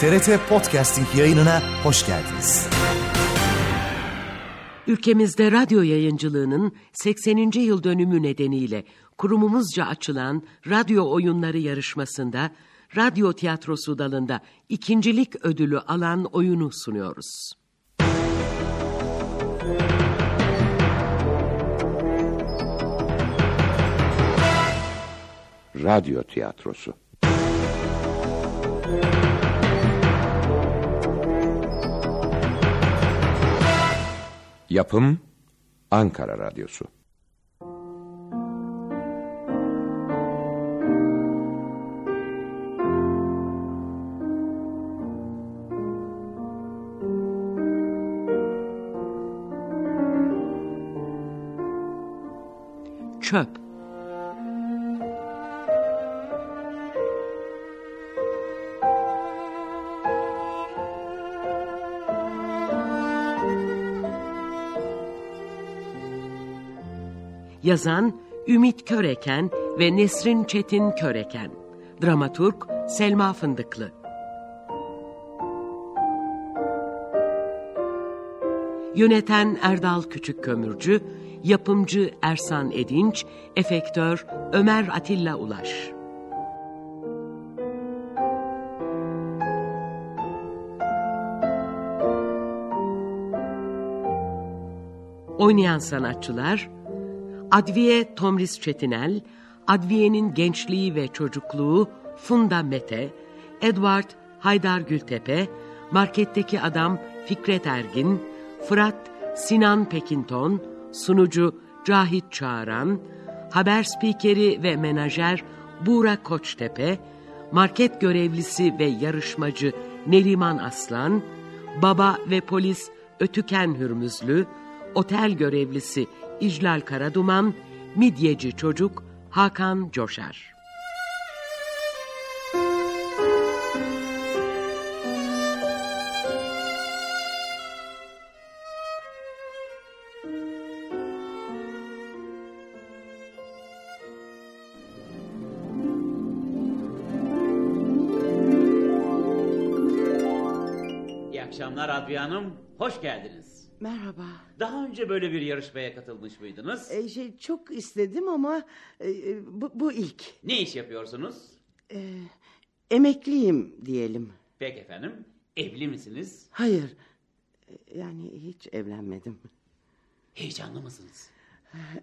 TRT Podcasting yayınına hoş geldiniz. Ülkemizde radyo yayıncılığının 80. yıl dönümü nedeniyle kurumumuzca açılan radyo oyunları yarışmasında radyo tiyatrosu dalında ikincilik ödülü alan oyunu sunuyoruz. Radyo tiyatrosu. Yapım Ankara Radyosu. Çöp Yazan Ümit Köreken ve Nesrin Çetin Köreken. Dramaturg Selma Fındıklı. Yöneten Erdal Küçükkömürcü, yapımcı Ersan Edinç, efektör Ömer Atilla Ulaş. Oynayan sanatçılar Adviye Tomris Çetinel, Adviye'nin gençliği ve çocukluğu Funda Mete, Edward Haydar Gültepe, Marketteki Adam Fikret Ergin, Fırat Sinan Pekinton, sunucu Cahit Çağıran, haber spikeri ve menajer Buğra Koçtepe, market görevlisi ve yarışmacı Neriman Aslan, baba ve polis Ötüken Hürmüzlü, otel görevlisi İclal Karaduman, midyeci çocuk Hakan Coşar. İyi akşamlar Adviye Hanım. Hoş geldiniz. Merhaba. Daha önce böyle bir yarışmaya katılmış mıydınız? Ee, şey çok istedim ama e, e, bu, bu ilk. Ne iş yapıyorsunuz? Ee, emekliyim diyelim. Peki efendim. Evli misiniz? Hayır. e, Yani hiç evlenmedim. Heyecanlı mısınız?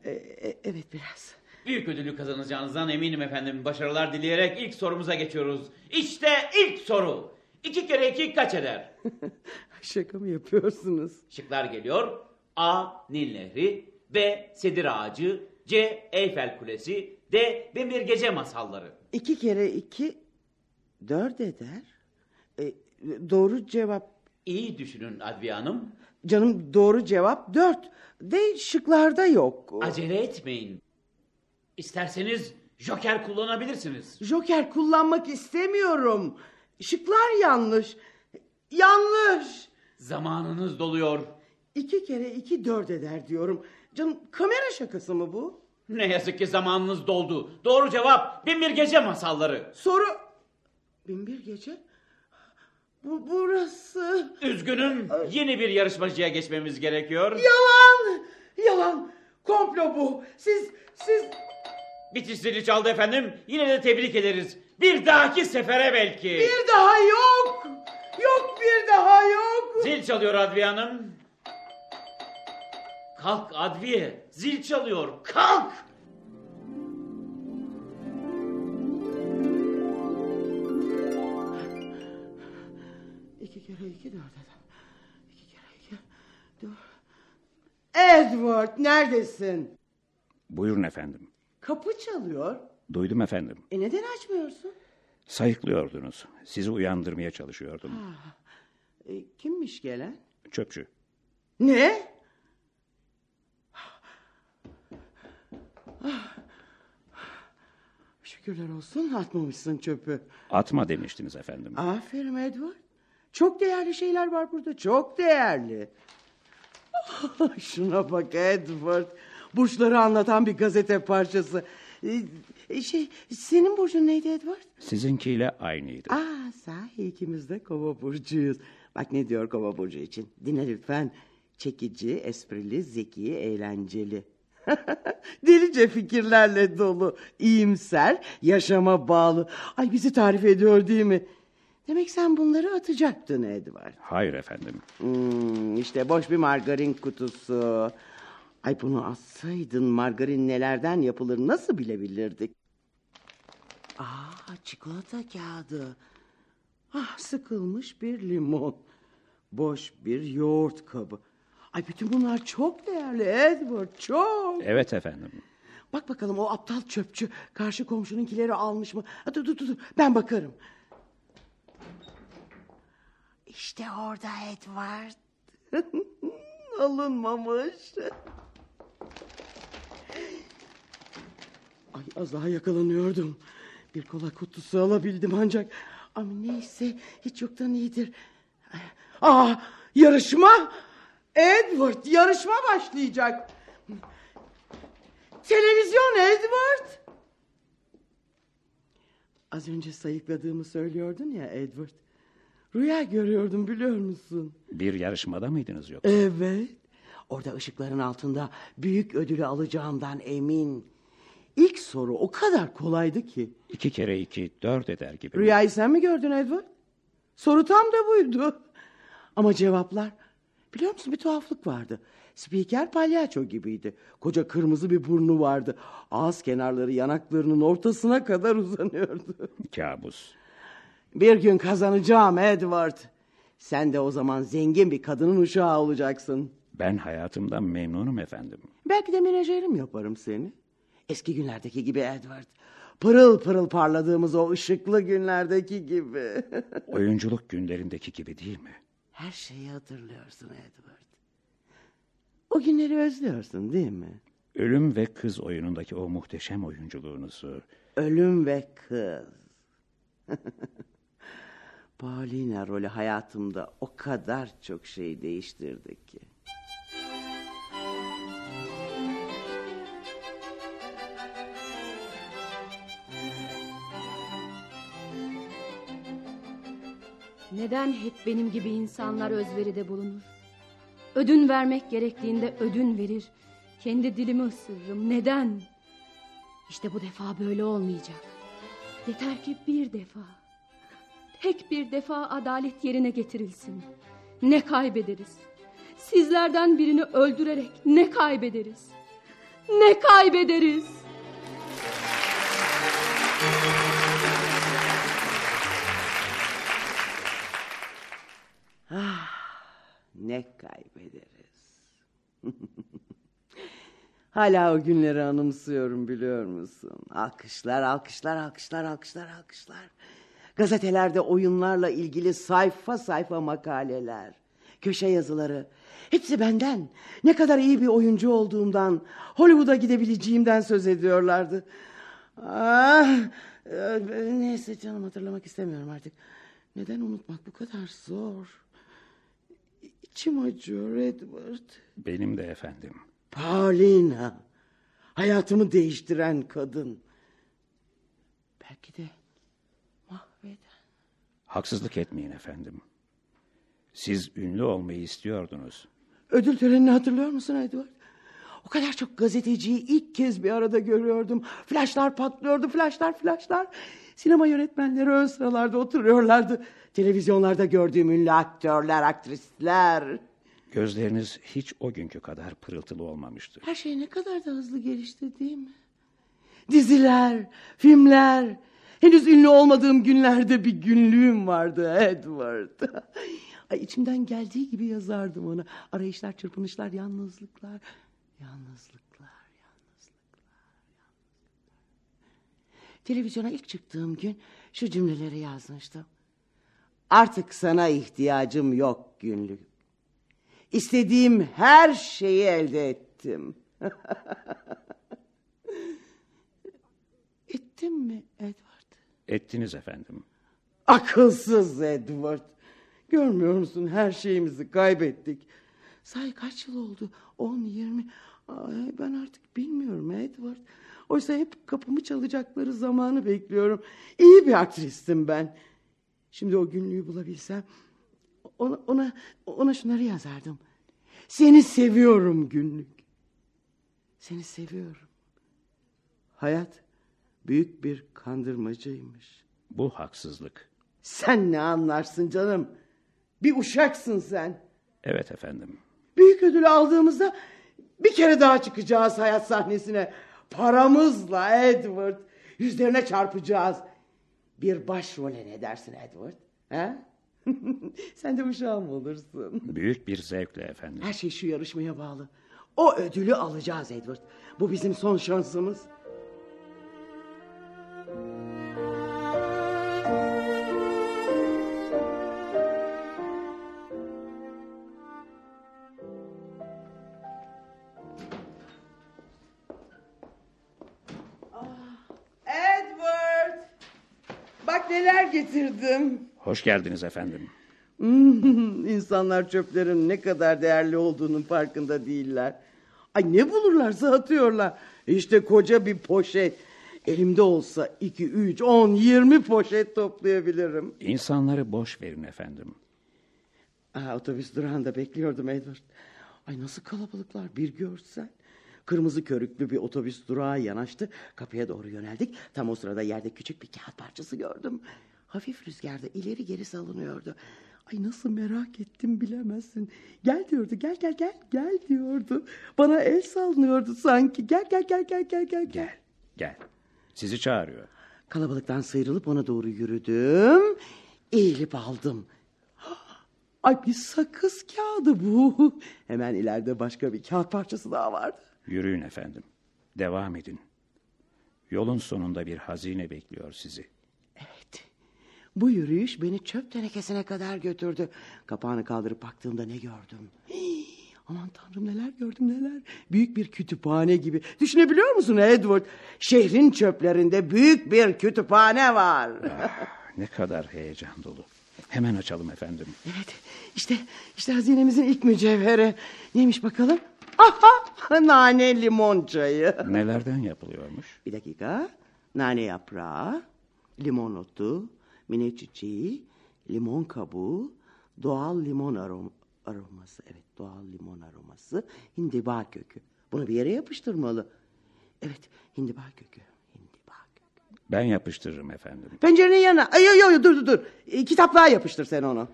Ee, e, evet biraz. Büyük ödülü kazanacağınızdan eminim efendim. Başarılar dileyerek ilk sorumuza geçiyoruz. İşte ilk soru. İki kere iki kaç eder? Şaka mı yapıyorsunuz? Şıklar geliyor. A. Nil Nehri B. Sedir Ağacı C. Eyfel Kulesi D. Binbir Gece Masalları İki kere iki dört eder. Ee, doğru cevap İyi düşünün Adviye Hanım. canım doğru cevap dört. De şıklarda yok. Acele etmeyin. İsterseniz joker kullanabilirsiniz. Joker kullanmak istemiyorum. Şıklar yanlış. Yanlış. Zamanınız doluyor. İki kere iki dört eder diyorum. Canım kamera şakası mı bu? Ne yazık ki zamanınız doldu. Doğru cevap Binbir Gece Masalları. Soru... Binbir gece? Bu burası... Üzgünüm yeni bir yarışmacıya geçmemiz gerekiyor. Yalan! Yalan! Komplo bu. Siz, siz... Bitiş zili çaldı efendim. Yine de tebrik ederiz. Bir dahaki sefere belki. Bir daha yok! Yok! Zil çalıyor Adviye Hanım. Kalk Adviye. Zil çalıyor. Kalk. İki kere iki dört eder. İki kere iki dört... Edward neredesin? Buyurun efendim. Kapı çalıyor. Duydum efendim. E neden açmıyorsun? Sayıklıyordunuz. Sizi uyandırmaya çalışıyordum. E, kimmiş gelen? Çöpçü. Ne? Şükürler olsun atmamışsın çöpü. Atma demiştiniz efendim. Aferin Edward. Çok değerli şeyler var burada. Çok değerli. Şuna bak Edward. Burçları anlatan bir gazete parçası. Ee, şey, senin burcun neydi Edward? Sizinkiyle aynıydı. Aa sahi. ikimiz de kova burcuyuz. Bak ne diyor kova burcu için. Dinle lütfen. Çekici, esprili, zeki, eğlenceli. Delice fikirlerle dolu, iyimser, yaşama bağlı. Ay bizi tarif ediyor değil mi? Demek sen bunları atacaktın Edward. Hayır efendim. Hmm, işte boş bir margarin kutusu. Ay bunu atsaydın margarin nelerden yapılır nasıl bilebilirdik? Aa çikolata kağıdı. Ah sıkılmış bir limon. Boş bir yoğurt kabı. Ay bütün bunlar çok değerli Edward çok. Evet efendim. Bak bakalım o aptal çöpçü karşı komşununkileri almış mı? Ha, dur dur dur ben bakarım. İşte orada Edward. Alınmamış. Ay az daha yakalanıyordum. Bir kola kutusu alabildim ancak. Ama neyse hiç yoktan iyidir. Aa yarışma. Edward yarışma başlayacak. Televizyon Edward. Az önce sayıkladığımı söylüyordun ya Edward. Rüya görüyordum biliyor musun? Bir yarışmada mıydınız yoksa? Evet. Orada ışıkların altında büyük ödülü alacağımdan emin. İlk soru o kadar kolaydı ki. İki kere iki dört eder gibi. Rüyayı sen mi gördün Edward? Soru tam da buydu. Ama cevaplar... Biliyor musun bir tuhaflık vardı. Spiker palyaço gibiydi. Koca kırmızı bir burnu vardı. Ağız kenarları yanaklarının ortasına kadar uzanıyordu. Kabus. Bir gün kazanacağım Edward. Sen de o zaman zengin bir kadının uşağı olacaksın. Ben hayatımdan memnunum efendim. Belki de menajerim yaparım seni. Eski günlerdeki gibi Edward. Pırıl pırıl parladığımız o ışıklı günlerdeki gibi. Oyunculuk günlerindeki gibi değil mi? Her şeyi hatırlıyorsun Edward. O günleri özlüyorsun değil mi? Ölüm ve Kız oyunundaki o muhteşem oyunculuğunuzu. Ölüm ve kız. Paulina rolü hayatımda o kadar çok şey değiştirdi ki. Neden hep benim gibi insanlar özveride bulunur? Ödün vermek gerektiğinde ödün verir. Kendi dilimi ısırırım. Neden? İşte bu defa böyle olmayacak. Yeter ki bir defa, tek bir defa adalet yerine getirilsin. Ne kaybederiz? Sizlerden birini öldürerek ne kaybederiz? Ne kaybederiz? Ne kaybederiz? Hala o günleri anımsıyorum biliyor musun? Alkışlar, alkışlar, alkışlar, alkışlar, alkışlar. Gazetelerde oyunlarla ilgili sayfa sayfa makaleler, köşe yazıları. Hepsi benden. Ne kadar iyi bir oyuncu olduğumdan, Hollywood'a gidebileceğimden söz ediyorlardı. Ah, e, neyse canım hatırlamak istemiyorum artık. Neden unutmak bu kadar zor? İçim acıyor Edward. Benim de efendim. Paulina. Hayatımı değiştiren kadın. Belki de mahveden. Haksızlık etmeyin efendim. Siz ünlü olmayı istiyordunuz. Ödül törenini hatırlıyor musun Edward? O kadar çok gazeteciyi ilk kez bir arada görüyordum. Flaşlar patlıyordu, flaşlar, flaşlar. Sinema yönetmenleri ön sıralarda oturuyorlardı. Televizyonlarda gördüğüm ünlü aktörler, aktrisler. Gözleriniz hiç o günkü kadar pırıltılı olmamıştı. Her şey ne kadar da hızlı gelişti değil mi? Diziler, filmler. Henüz ünlü olmadığım günlerde bir günlüğüm vardı Edward. Ay içimden geldiği gibi yazardım onu. Arayışlar, çırpınışlar, yalnızlıklar. Yalnızlıklar, yalnızlıklar, yalnızlıklar. Televizyona ilk çıktığım gün şu cümleleri yazmıştım. Artık sana ihtiyacım yok günlük. İstediğim her şeyi elde ettim. Ettim mi Edward? Ettiniz efendim. Akılsız Edward. Görmüyor musun her şeyimizi kaybettik. Say kaç yıl oldu? On, yirmi. Ay, ben artık bilmiyorum Edward. Oysa hep kapımı çalacakları zamanı bekliyorum. İyi bir aktristim ben. Şimdi o günlüğü bulabilsem ona, ona, ona şunları yazardım. Seni seviyorum günlük. Seni seviyorum. Hayat büyük bir kandırmacaymış. Bu haksızlık. Sen ne anlarsın canım? Bir uşaksın sen. Evet efendim. Büyük ödülü aldığımızda bir kere daha çıkacağız hayat sahnesine. Paramızla Edward. Yüzlerine çarpacağız. Bir başrole ne dersin Edward? He? Sen de uşağım olursun. Büyük bir zevkle efendim. Her şey şu yarışmaya bağlı. O ödülü alacağız Edward. Bu bizim son şansımız. Hoş geldiniz efendim. İnsanlar çöplerin ne kadar değerli olduğunun farkında değiller. Ay ne bulurlarsa atıyorlar. İşte koca bir poşet. Elimde olsa iki, üç, on, yirmi poşet toplayabilirim. İnsanları boş verin efendim. Aa, otobüs durağında bekliyordum Edward. Ay nasıl kalabalıklar bir görsen. Kırmızı körüklü bir otobüs durağa yanaştı. Kapıya doğru yöneldik. Tam o sırada yerde küçük bir kağıt parçası gördüm. Hafif rüzgarda ileri geri salınıyordu. Ay nasıl merak ettim bilemezsin. Gel diyordu gel gel gel gel diyordu. Bana el sallıyordu sanki. Gel gel gel gel gel gel gel. Gel, gel. Sizi çağırıyor. Kalabalıktan sıyrılıp ona doğru yürüdüm. Eğilip aldım. Ay bir sakız kağıdı bu. Hemen ileride başka bir kağıt parçası daha vardı. Yürüyün efendim. Devam edin. Yolun sonunda bir hazine bekliyor sizi. Bu yürüyüş beni çöp tenekesine kadar götürdü. Kapağını kaldırıp baktığımda ne gördüm? Hii, aman tanrım neler gördüm neler. Büyük bir kütüphane gibi. Düşünebiliyor musun Edward? Şehrin çöplerinde büyük bir kütüphane var. Ne kadar heyecan dolu. Hemen açalım efendim. Evet işte işte hazinemizin ilk mücevheri. Neymiş bakalım? Aha nane limon çayı. Nelerden yapılıyormuş? Bir dakika. Nane yaprağı, limon otu, mine çiçeği, limon kabuğu, doğal limon arom aroması. Evet doğal limon aroması, hindiba kökü. Bunu bir yere yapıştırmalı. Evet hindiba kökü. Hindiba kökü. Ben yapıştırırım efendim. Pencerenin yanına. Ay, yo, yo, dur dur dur. E, kitaplığa yapıştır sen onu.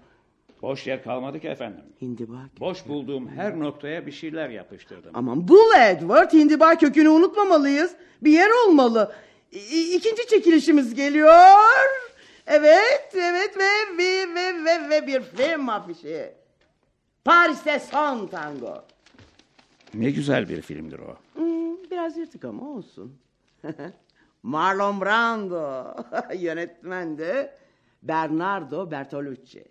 Boş yer kalmadı ki efendim. Hindiba kökü. Boş bulduğum her noktaya bir şeyler yapıştırdım. Aman bul Edward. Hindiba kökünü unutmamalıyız. Bir yer olmalı. İ- ikinci çekilişimiz geliyor. Evet, evet ve ve ve ve, ve bir film afişi. Paris'te son tango. Ne güzel bir filmdir o. Hmm, biraz yırtık ama olsun. Marlon Brando. Yönetmen de Bernardo Bertolucci.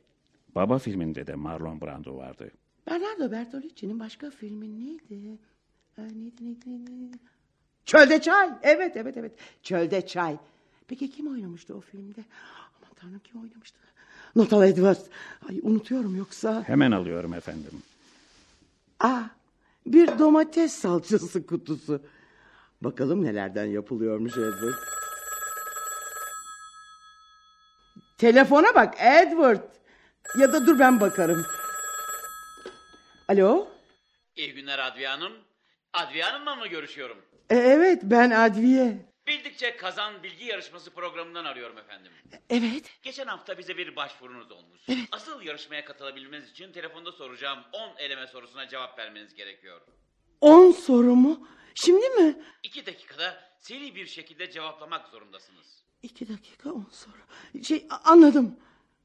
Baba filminde de Marlon Brando vardı. Bernardo Bertolucci'nin başka filmi neydi? Ee, neydi, neydi, neydi? Çölde Çay. Evet, evet, evet. Çölde Çay. Peki kim oynamıştı o filmde? Tanrım kim oynamıştı? Not al Edward. Ay unutuyorum yoksa. Hemen alıyorum efendim. Aa, bir domates salçası kutusu. Bakalım nelerden yapılıyormuş Edward. Telefona bak Edward. Ya da dur ben bakarım. Alo? İyi günler Adviye Hanım. Adviye Hanım'la mı görüşüyorum? E, evet ben Adviye. Bildikçe Kazan Bilgi Yarışması programından arıyorum efendim. Evet. Geçen hafta bize bir başvurunuz olmuş. Asıl yarışmaya katılabilmeniz için telefonda soracağım 10 eleme sorusuna cevap vermeniz gerekiyor. On soru mu? Şimdi mi? 2 dakikada seri bir şekilde cevaplamak zorundasınız. İki dakika on soru. Şey anladım.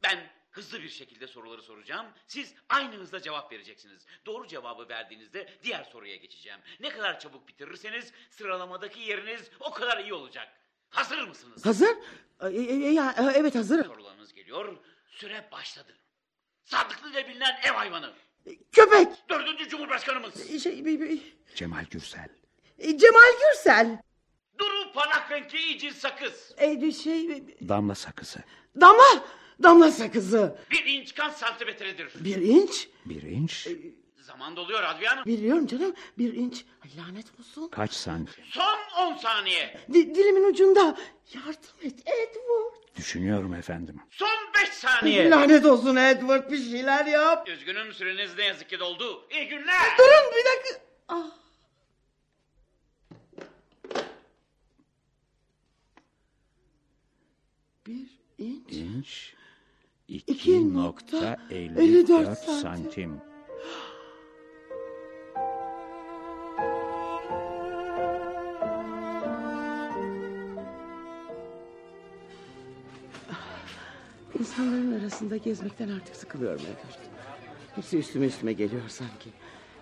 Ben hızlı bir şekilde soruları soracağım. Siz aynı hızla cevap vereceksiniz. Doğru cevabı verdiğinizde diğer soruya geçeceğim. Ne kadar çabuk bitirirseniz sıralamadaki yeriniz o kadar iyi olacak. Hazır mısınız? Hazır? E, e, e, ya, e, evet hazırım. Sorularınız geliyor. Süre başladı. Sadıklı ile bilinen ev hayvanı. Köpek. Dördüncü Cumhurbaşkanımız. E, Şey, bir- bir- Cemal Gürsel. e, Cemal Gürsel. Duru parlak renkli icil sakız. E, şey, e, Damla sakızı. damla. Damla sakızı. Bir inç kaç santimetredir? Bir inç. Bir inç. Zaman doluyor Adviye Hanım. Biliyorum canım bir inç. Ay, lanet olsun. Kaç santim? Son 10 saniye. Di- dilimin ucunda. Yardım et Edward. Düşünüyorum efendim. Son 5 saniye. Lanet olsun Edward bir şeyler yap. Üzgünüm süreniz ne yazık ki doldu. İyi günler. Durun bir dakika. Ah. Bir inç. İnç 2.54 santim. İnsanların arasında gezmekten artık sıkılıyorum Edward. Hepsi üstüme üstüme geliyor sanki.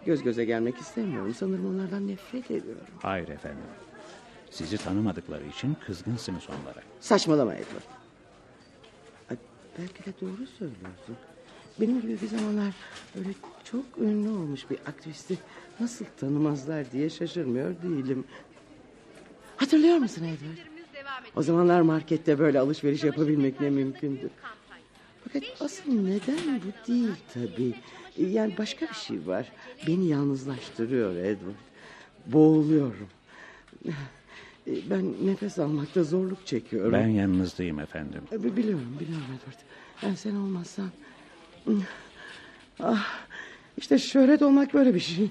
Göz göze gelmek istemiyorum. Sanırım onlardan nefret ediyorum. Hayır efendim. Sizi tanımadıkları için kızgınsınız onlara. Saçmalama Edward. Belki de doğru söylüyorsun. Benim gibi bir zamanlar öyle çok ünlü olmuş bir aktivisti nasıl tanımazlar diye şaşırmıyor değilim. Hatırlıyor musun Edward? O zamanlar markette böyle alışveriş yapabilmek ne mümkündü. Fakat asıl neden bu değil tabii. Yani başka bir şey var. Beni yalnızlaştırıyor Edward. Boğuluyorum. Ben nefes almakta zorluk çekiyorum. Ben yanınızdayım efendim. E, bi- Biliyorum, biliyorum Edward. Ben sen olmazsan... Ah, işte şöhret olmak böyle bir şey.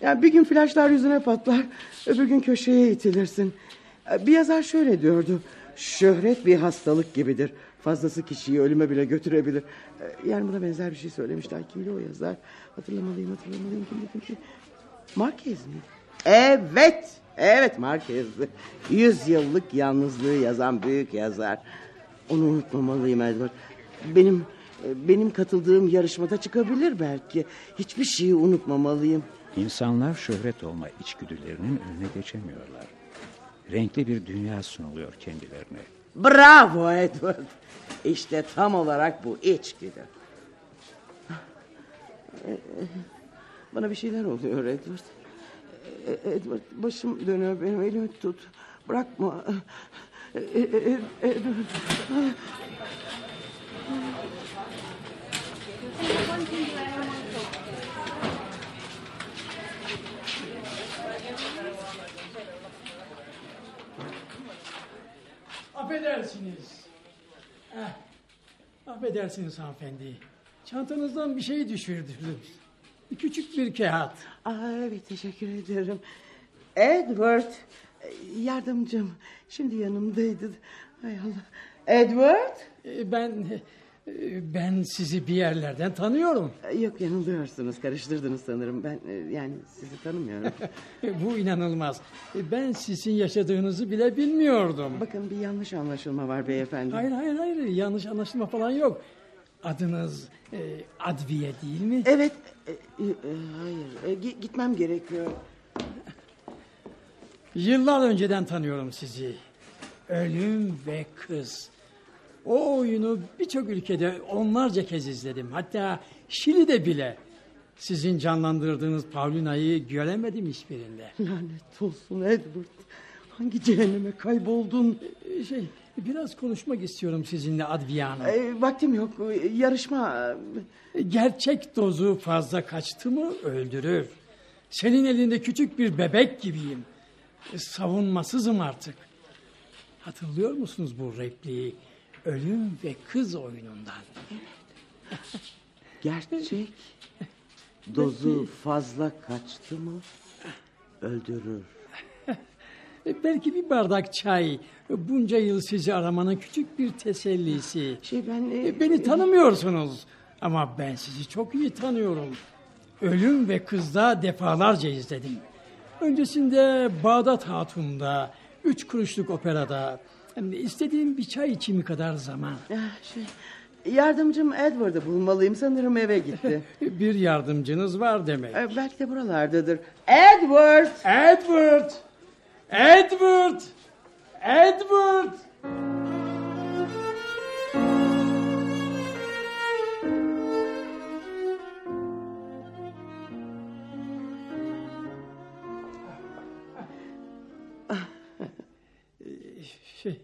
Yani bir gün flaşlar yüzüne patlar, öbür gün köşeye itilirsin. E, Bir yazar şöyle diyordu. Şöhret bir hastalık gibidir. Fazlası kişiyi ölüme bile götürebilir. Yani buna benzer bir şey söylemişti. Ay, kimdi o yazar? Hatırlamalıyım, hatırlamalıyım. Kimdi, kimdi? Marquez mi? Evet, evet Marquez'di. Yüz yıllık yalnızlığı yazan büyük yazar. Onu unutmamalıyım Edward. Benim benim katıldığım yarışmada çıkabilir belki. Hiçbir şeyi unutmamalıyım. İnsanlar şöhret olma içgüdülerinin önüne geçemiyorlar. Renkli bir dünya sunuluyor kendilerine. Bravo Edward. İşte tam olarak bu içgüdü. Bana bir şeyler oluyor Edward. Edward başım dönüyor benim elimi tut. Bırakma. Edward. Affedersiniz. Eh, affedersiniz hanımefendi. Çantanızdan bir şey düşürdünüz. Küçük bir kağıt. Aa, evet teşekkür ederim. Edward. e, Yardımcım. Şimdi yanımdaydı. Hay Allah. Edward. Eh, Ben eh, ben sizi bir yerlerden tanıyorum. E, Yok yanılıyorsunuz. Karıştırdınız sanırım. Ben e, yani sizi tanımıyorum. Eh, Bu inanılmaz. Ben sizin yaşadığınızı bile bilmiyordum. Bakın bir yanlış anlaşılma var beyefendi. Hayır hayır hayır yanlış anlaşılma falan yok. Adınız eh, Adviye değil mi? Evet. e, e, e, hayır. E, gi- gitmem gerekiyor. Yıllar önceden tanıyorum sizi. Ölüm ve Kız. O oyunu birçok ülkede onlarca kez izledim. Hatta Şili'de bile. Sizin canlandırdığınız Paulina'yı göremedim hiçbirinde. Lanet olsun Edward. Hangi cehenneme kayboldun? Ee, Şey, biraz konuşmak istiyorum sizinle Adviye Hanım. E, vaktim yok. E, Yarışma. Gerçek dozu fazla kaçtı mı öldürür. Senin elinde küçük bir bebek gibiyim. E, Savunmasızım artık. Hatırlıyor musunuz bu repliği? Ölüm ve kız oyunundan. Gerçek. Dozu fazla kaçtı mı öldürür. E, Belki bir bardak çay. Bunca yıl sizi aramanın küçük bir tesellisi. Şey ben... e, E, Beni tanımıyorsunuz. Ama ben sizi çok iyi tanıyorum. Ölüm ve Kız'da defalarca izledim. Öncesinde Bağdat Hatun'da, Üç Kuruşluk Opera'da... de istediğim bir çay içimi kadar zaman. Ah, şey, yardımcım Edward'ı bulmalıyım. Sanırım eve gitti. Bir yardımcınız var demek. Belki de buralardadır. Edward! Edward! Edward! Edward! Şey,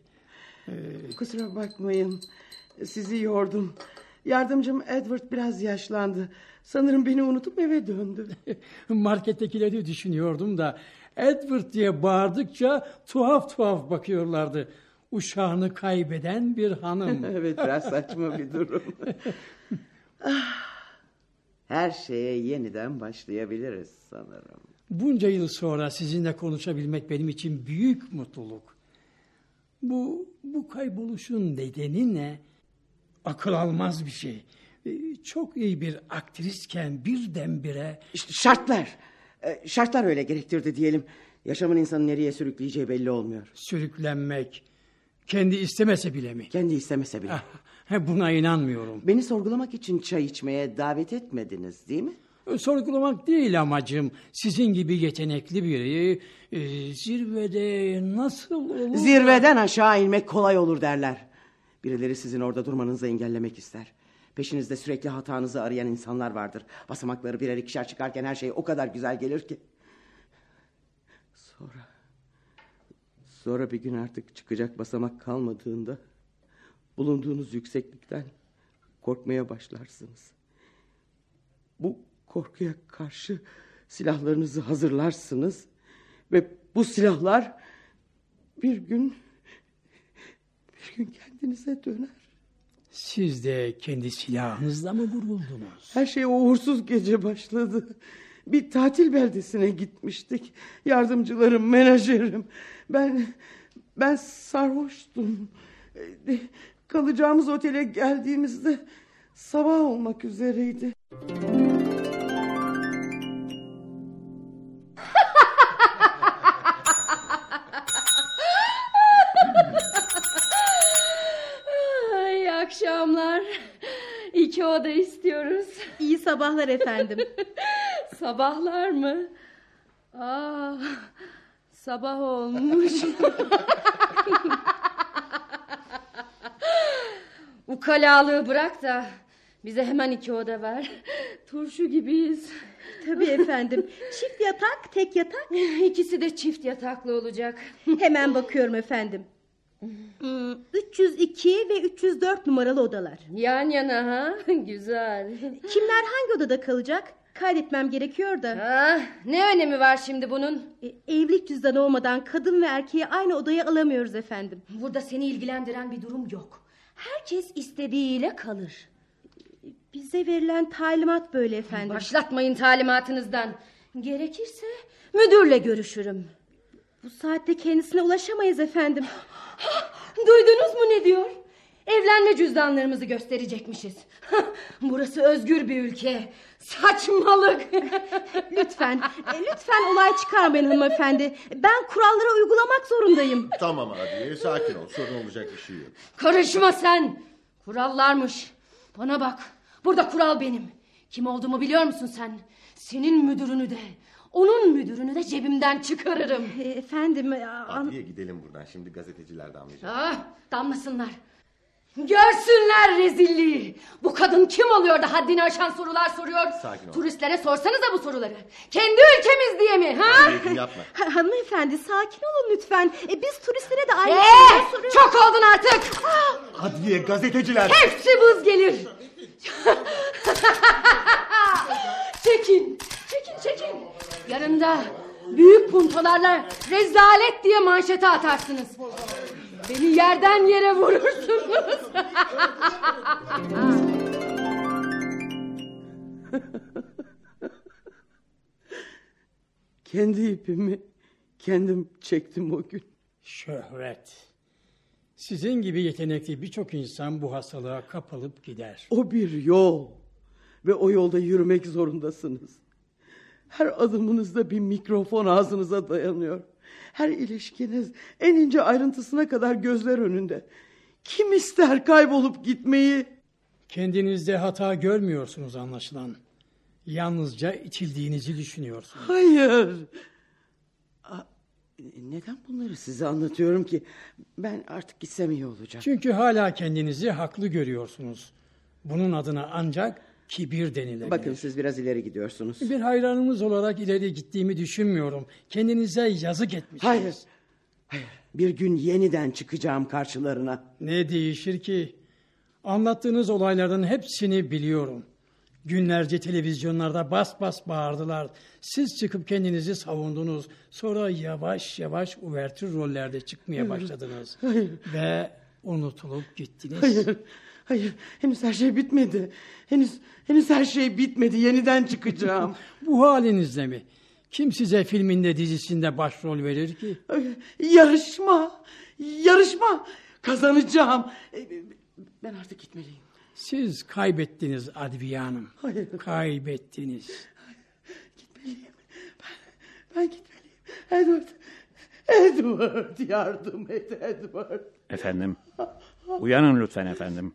Kusura bakmayın. Sizi yordum. Yardımcım Edward biraz yaşlandı. Sanırım beni unutup eve döndü. Markettekileri düşünüyordum da Edward diye bağırdıkça tuhaf tuhaf bakıyorlardı. Uşağını kaybeden bir hanım. evet biraz saçma bir durum. Her şeye yeniden başlayabiliriz sanırım. Bunca yıl sonra sizinle konuşabilmek benim için büyük mutluluk. Bu, bu kayboluşun nedeni ne? Akıl almaz bir şey. Ee, Çok iyi bir aktrisken birdenbire... İşte şartlar. E, Şartlar öyle gerektirdi diyelim. Yaşamın insanı nereye sürükleyeceği belli olmuyor. Sürüklenmek, kendi istemese bile mi? Kendi istemese bile. Ah, Buna inanmıyorum. Beni sorgulamak için çay içmeye davet etmediniz değil mi? Sorgulamak değil amacım. Sizin gibi yetenekli biri e, zirvede nasıl olur? Zirveden aşağı inmek kolay olur derler. Birileri sizin orada durmanızı engellemek ister. Peşinizde sürekli hatanızı arayan insanlar vardır. Basamakları birer ikişer çıkarken her şey o kadar güzel gelir ki. Sonra... Sonra bir gün artık çıkacak basamak kalmadığında... ...bulunduğunuz yükseklikten korkmaya başlarsınız. Bu korkuya karşı silahlarınızı hazırlarsınız... ...ve bu silahlar bir gün bir gün kendinize döner. Siz de kendi silahınızla mı vuruldunuz? Her şey o uğursuz gece başladı. Bir tatil beldesine gitmiştik. Yardımcılarım, menajerim. Ben ben sarhoştum. Ee, Kalacağımız otele geldiğimizde sabah olmak üzereydi. Sabahlar efendim. Sabahlar mı? Aa, sabah olmuş. Ukalalığı bırak da bize hemen iki oda ver. Turşu gibiyiz. Tabii efendim. Çift yatak, tek yatak. İkisi de çift yataklı olacak. Hemen bakıyorum efendim. Hmm, 302 ve 304 numaralı odalar. Yan yana ha? Güzel. Kimler hangi odada kalacak? Kaydetmem gerekiyor da. Ah, ne önemi var şimdi bunun? E, evlilik cüzdanı olmadan kadın ve erkeği aynı odaya alamıyoruz efendim. Burada seni ilgilendiren bir durum yok. Herkes istediğiyle kalır. Bize verilen talimat böyle efendim. Başlatmayın talimatınızdan. Gerekirse müdürle görüşürüm. Bu saatte kendisine ulaşamayız efendim. Duydunuz mu ne diyor? Evlenme cüzdanlarımızı gösterecekmişiz. Burası özgür bir ülke. Saçmalık. lütfen, e, lütfen olay çıkarmayın hanımefendi. Ben kuralları uygulamak zorundayım. Tamam abi sakin ol sorun olacak bir şey yok. Karışma sen. Kurallarmış. Bana bak. Burada kural benim. Kim olduğumu biliyor musun sen? Senin müdürünü de, onun müdürünü de cebimden çıkarırım. E, efendim, e, an- gidelim buradan şimdi gazeteciler damlayacak. Ah, damlasınlar. Görsünler rezilliği. Bu kadın kim oluyor da haddini aşan sorular soruyor? Sakin ol. Turistlere sorsanıza bu soruları. Kendi ülkemiz diye mi? Ha? Yapma. Ha- hanımefendi sakin olun lütfen. E, biz turistlere de aynı Ee, soruları soruyoruz. çok oldun artık. Adliye gazeteciler. Hepsi buz gelir. çekin, çekin, çekin. Yarında büyük puntolarla rezalet diye manşete atarsınız. Beni yerden yere vurursunuz. Kendi ipimi kendim çektim o gün. Şöhret. Sizin gibi yetenekli birçok insan bu hastalığa kapılıp gider. O bir yol ve o yolda yürümek zorundasınız. Her adımınızda bir mikrofon ağzınıza dayanıyor. Her ilişkiniz en ince ayrıntısına kadar gözler önünde. Kim ister kaybolup gitmeyi? Kendinizde hata görmüyorsunuz anlaşılan. Yalnızca itildiğinizi düşünüyorsunuz. Hayır. Aa, Neden bunları size anlatıyorum ki? Ben artık gitsem iyi olacak. Çünkü hala kendinizi haklı görüyorsunuz. Bunun adına ancak kibir denilebilir. Bakın siz biraz ileri gidiyorsunuz. Bir hayranımız olarak ileri gittiğimi düşünmüyorum. Kendinize yazık etmişsiniz. Hayır. Hayır. Bir gün yeniden çıkacağım karşılarına. Ne değişir ki? Anlattığınız olayların hepsini biliyorum. Günlerce televizyonlarda bas bas bağırdılar. Siz çıkıp kendinizi savundunuz. Sonra yavaş yavaş uvertür rollerde çıkmaya başladınız. Hayır. Ve unutulup gittiniz. Hayır. Hayır. Henüz her şey bitmedi. Henüz henüz her şey bitmedi. Yeniden çıkacağım. Bu halinizle mi? Kim size filminde dizisinde başrol verir ki? Yarışma. Yarışma. Kazanacağım. E, Ben artık gitmeliyim. Siz kaybettiniz Adviye Hanım. Hayır. Kaybettiniz. Gitmeliyim. Ben, ben gitmeliyim. Edward. Edward yardım et Edward. Efendim, uyanın lütfen efendim.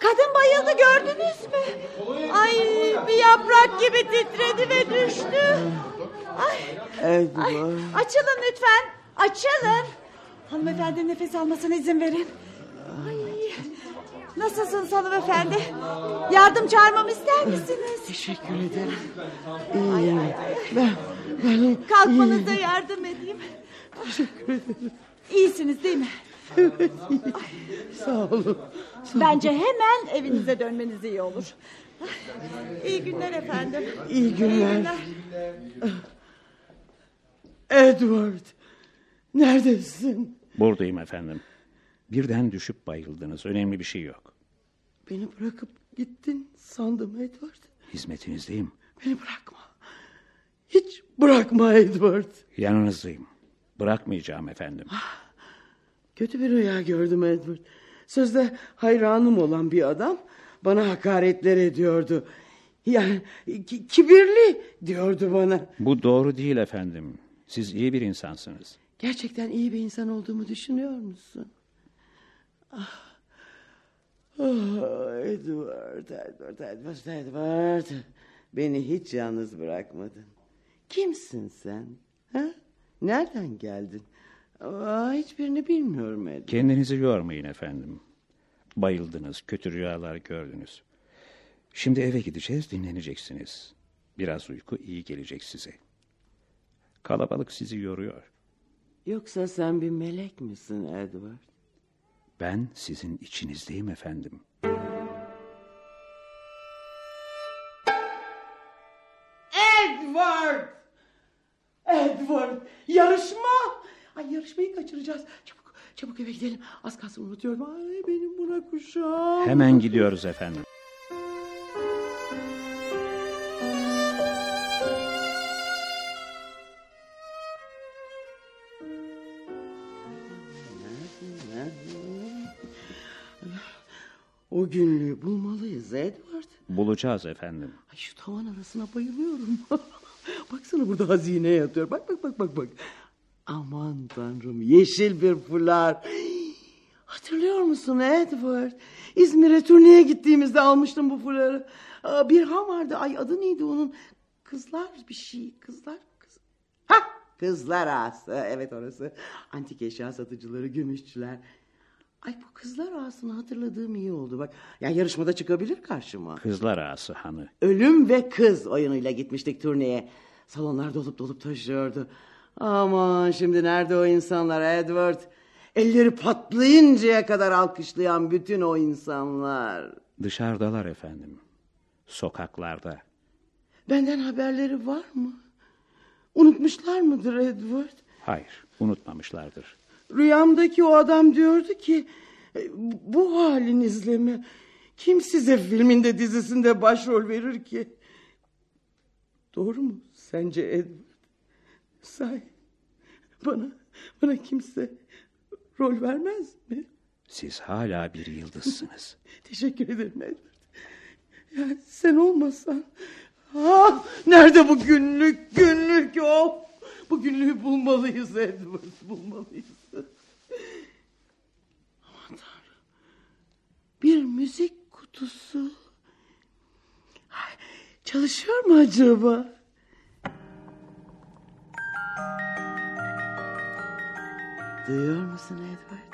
Kadın bayıldı gördünüz mü? Ay bir yaprak gibi titredi ve düştü. Ay, ay, açılın lütfen. Açılın. Hanımefendi nefes almasına izin verin. Ay, nasılsınız hanımefendi? Yardım çağırmamı ister misiniz? Teşekkür ederim. İyiyim. Ben, ben Kalkmanıza yardım edeyim. Teşekkür ederim. İyisiniz değil mi? Evet, iyi. Sağ olun. Sağ Bence olun. hemen evinize dönmeniz iyi olur. İyi günler efendim. İyi günler. Edward. Neredesin? Buradayım efendim. Birden düşüp bayıldınız. Önemli bir şey yok. Beni bırakıp gittin sandım Edward. Hizmetinizdeyim. Beni bırakma. Hiç bırakma Edward. Yanınızdayım. Bırakmayacağım efendim. Kötü bir rüya gördüm Edward. Sözde hayranım olan bir adam bana hakaretler ediyordu. Yani ki- kibirli diyordu bana. Bu doğru değil efendim. Siz iyi bir insansınız. Gerçekten iyi bir insan olduğumu düşünüyor musun? Ah. Oh, Edward, Edward, Edward, Edward. Beni hiç yalnız bırakmadın. Kimsin sen? Ha? Nereden geldin? Aa, hiçbirini bilmiyorum Edward. Kendinizi yormayın efendim. Bayıldınız, kötü rüyalar gördünüz. Şimdi eve gideceğiz, dinleneceksiniz. Biraz uyku iyi gelecek size. Kalabalık sizi yoruyor. Yoksa sen bir melek misin Edward? Ben sizin içinizdeyim efendim. Edward! Edward! Yarışma! Ay yarışmayı kaçıracağız. Çabuk, çabuk eve gidelim. Az kalsın unutuyorum. Ay benim buna kuşağım. Hemen gidiyoruz efendim. O günlüğü bulmalıyız Edward. Bulacağız efendim. Ay şu tavan arasına bayılıyorum. Baksana burada hazine yatıyor. Bak bak bak bak bak. Aman tanrım yeşil bir fular. Hatırlıyor musun Edward? İzmir'e turneye gittiğimizde almıştım bu fuları. Bir ham vardı. Ay adı neydi onun? Kızlar bir şey. Kızlar. Kız... Ha! Kızlar ağası. Evet orası. Antik eşya satıcıları, gümüşçüler. Ay bu kızlar ağasını hatırladığım iyi oldu bak. Ya yarışmada çıkabilir karşıma. Kızlar ağası hanı. Ölüm ve kız oyunuyla gitmiştik turneye. Salonlar dolup dolup taşıyordu. Aman şimdi nerede o insanlar Edward? Elleri patlayıncaya kadar alkışlayan bütün o insanlar. Dışarıdalar efendim. Sokaklarda. Benden haberleri var mı? Unutmuşlar mıdır Edward? Hayır, unutmamışlardır. Rüyamdaki o adam diyordu ki... "E, Bu halinizle mi? Kim size filminde dizisinde başrol verir ki? Doğru mu sence Edward? Say. Bana, bana kimse rol vermez mi? Siz hala bir yıldızsınız. Teşekkür ederim Edward. Ya sen olmasan... Ah, nerede bu günlük günlük of. Bu günlüğü bulmalıyız Edward bulmalıyız. Aman tanrım. Bir müzik kutusu. Ay, Çalışıyor mu acaba? Duyuyor musun Edward?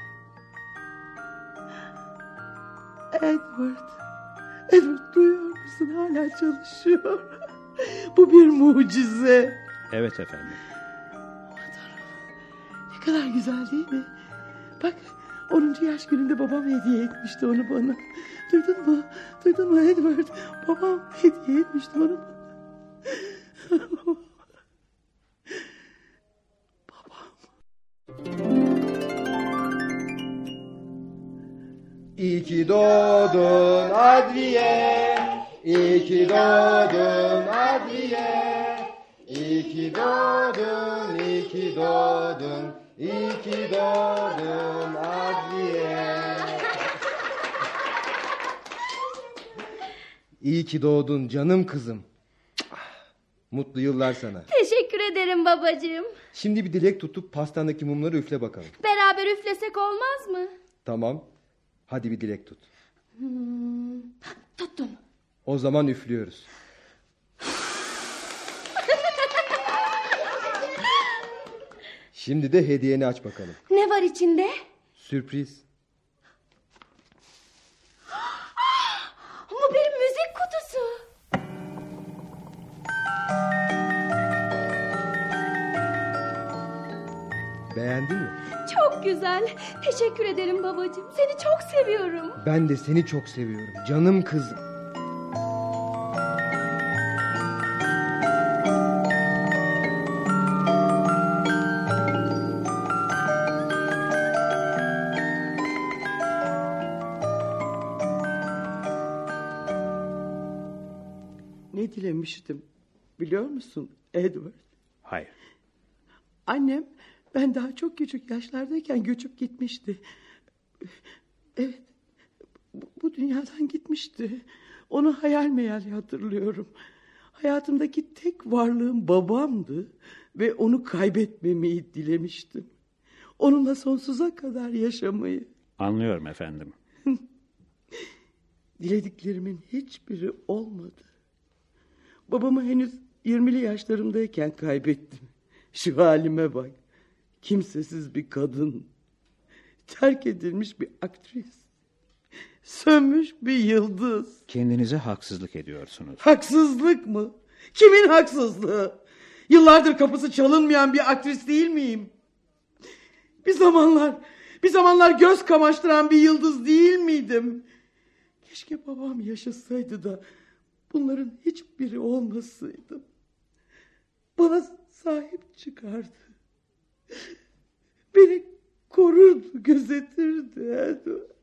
Edward. Edward duyuyor musun? Hala çalışıyor. Bu bir mucize. Evet efendim. Ne Ne kadar güzel değil mi? Bak 10. yaş gününde babam hediye etmişti onu bana. Duydun mu? Duydun mu Edward? Babam hediye etmişti onu bana. İyi ki doğdun Adviye. İyi ki doğdun Adviye. İyi ki doğdun, iyi ki doğdun. İyi ki doğdun Adviye. İyi ki doğdun canım kızım. Mutlu yıllar sana. Teşekkür ederim babacığım. Şimdi bir dilek tutup pastandaki mumları üfle bakalım. Beraber üflesek olmaz mı? Tamam. Hadi bir dilek tut. Hmm, tuttum. O zaman üflüyoruz. Şimdi de hediyeni aç bakalım. Ne var içinde? Sürpriz. Bu bir müzik kutusu. Beğendin mi? Çok güzel. Teşekkür ederim babacığım. Seni çok seviyorum. Ben de seni çok seviyorum. Canım kızım. Ne dilemiştim biliyor musun Edward? Hayır. Annem ben daha çok küçük yaşlardayken göçüp gitmişti. Evet bu, bu dünyadan gitmişti. Onu hayal meyal hatırlıyorum. Hayatımdaki tek varlığım babamdı ve onu kaybetmemeyi dilemiştim. Onunla sonsuza kadar yaşamayı. Anlıyorum efendim. Dilediklerimin hiçbiri olmadı. Babamı henüz 20'li yaşlarımdayken kaybettim. Şu halime bak. Kimsesiz bir kadın. Terk edilmiş bir aktris. Sönmüş bir yıldız. Kendinize haksızlık ediyorsunuz. Haksızlık mı? Kimin haksızlığı? Yıllardır kapısı çalınmayan bir aktris değil miyim? Bir zamanlar, bir zamanlar göz kamaştıran bir yıldız değil miydim? Keşke babam yaşasaydı da bunların hiçbiri olmasaydım. Bana sahip çıkardı. Beni korurdu, gözetirdi. Edward.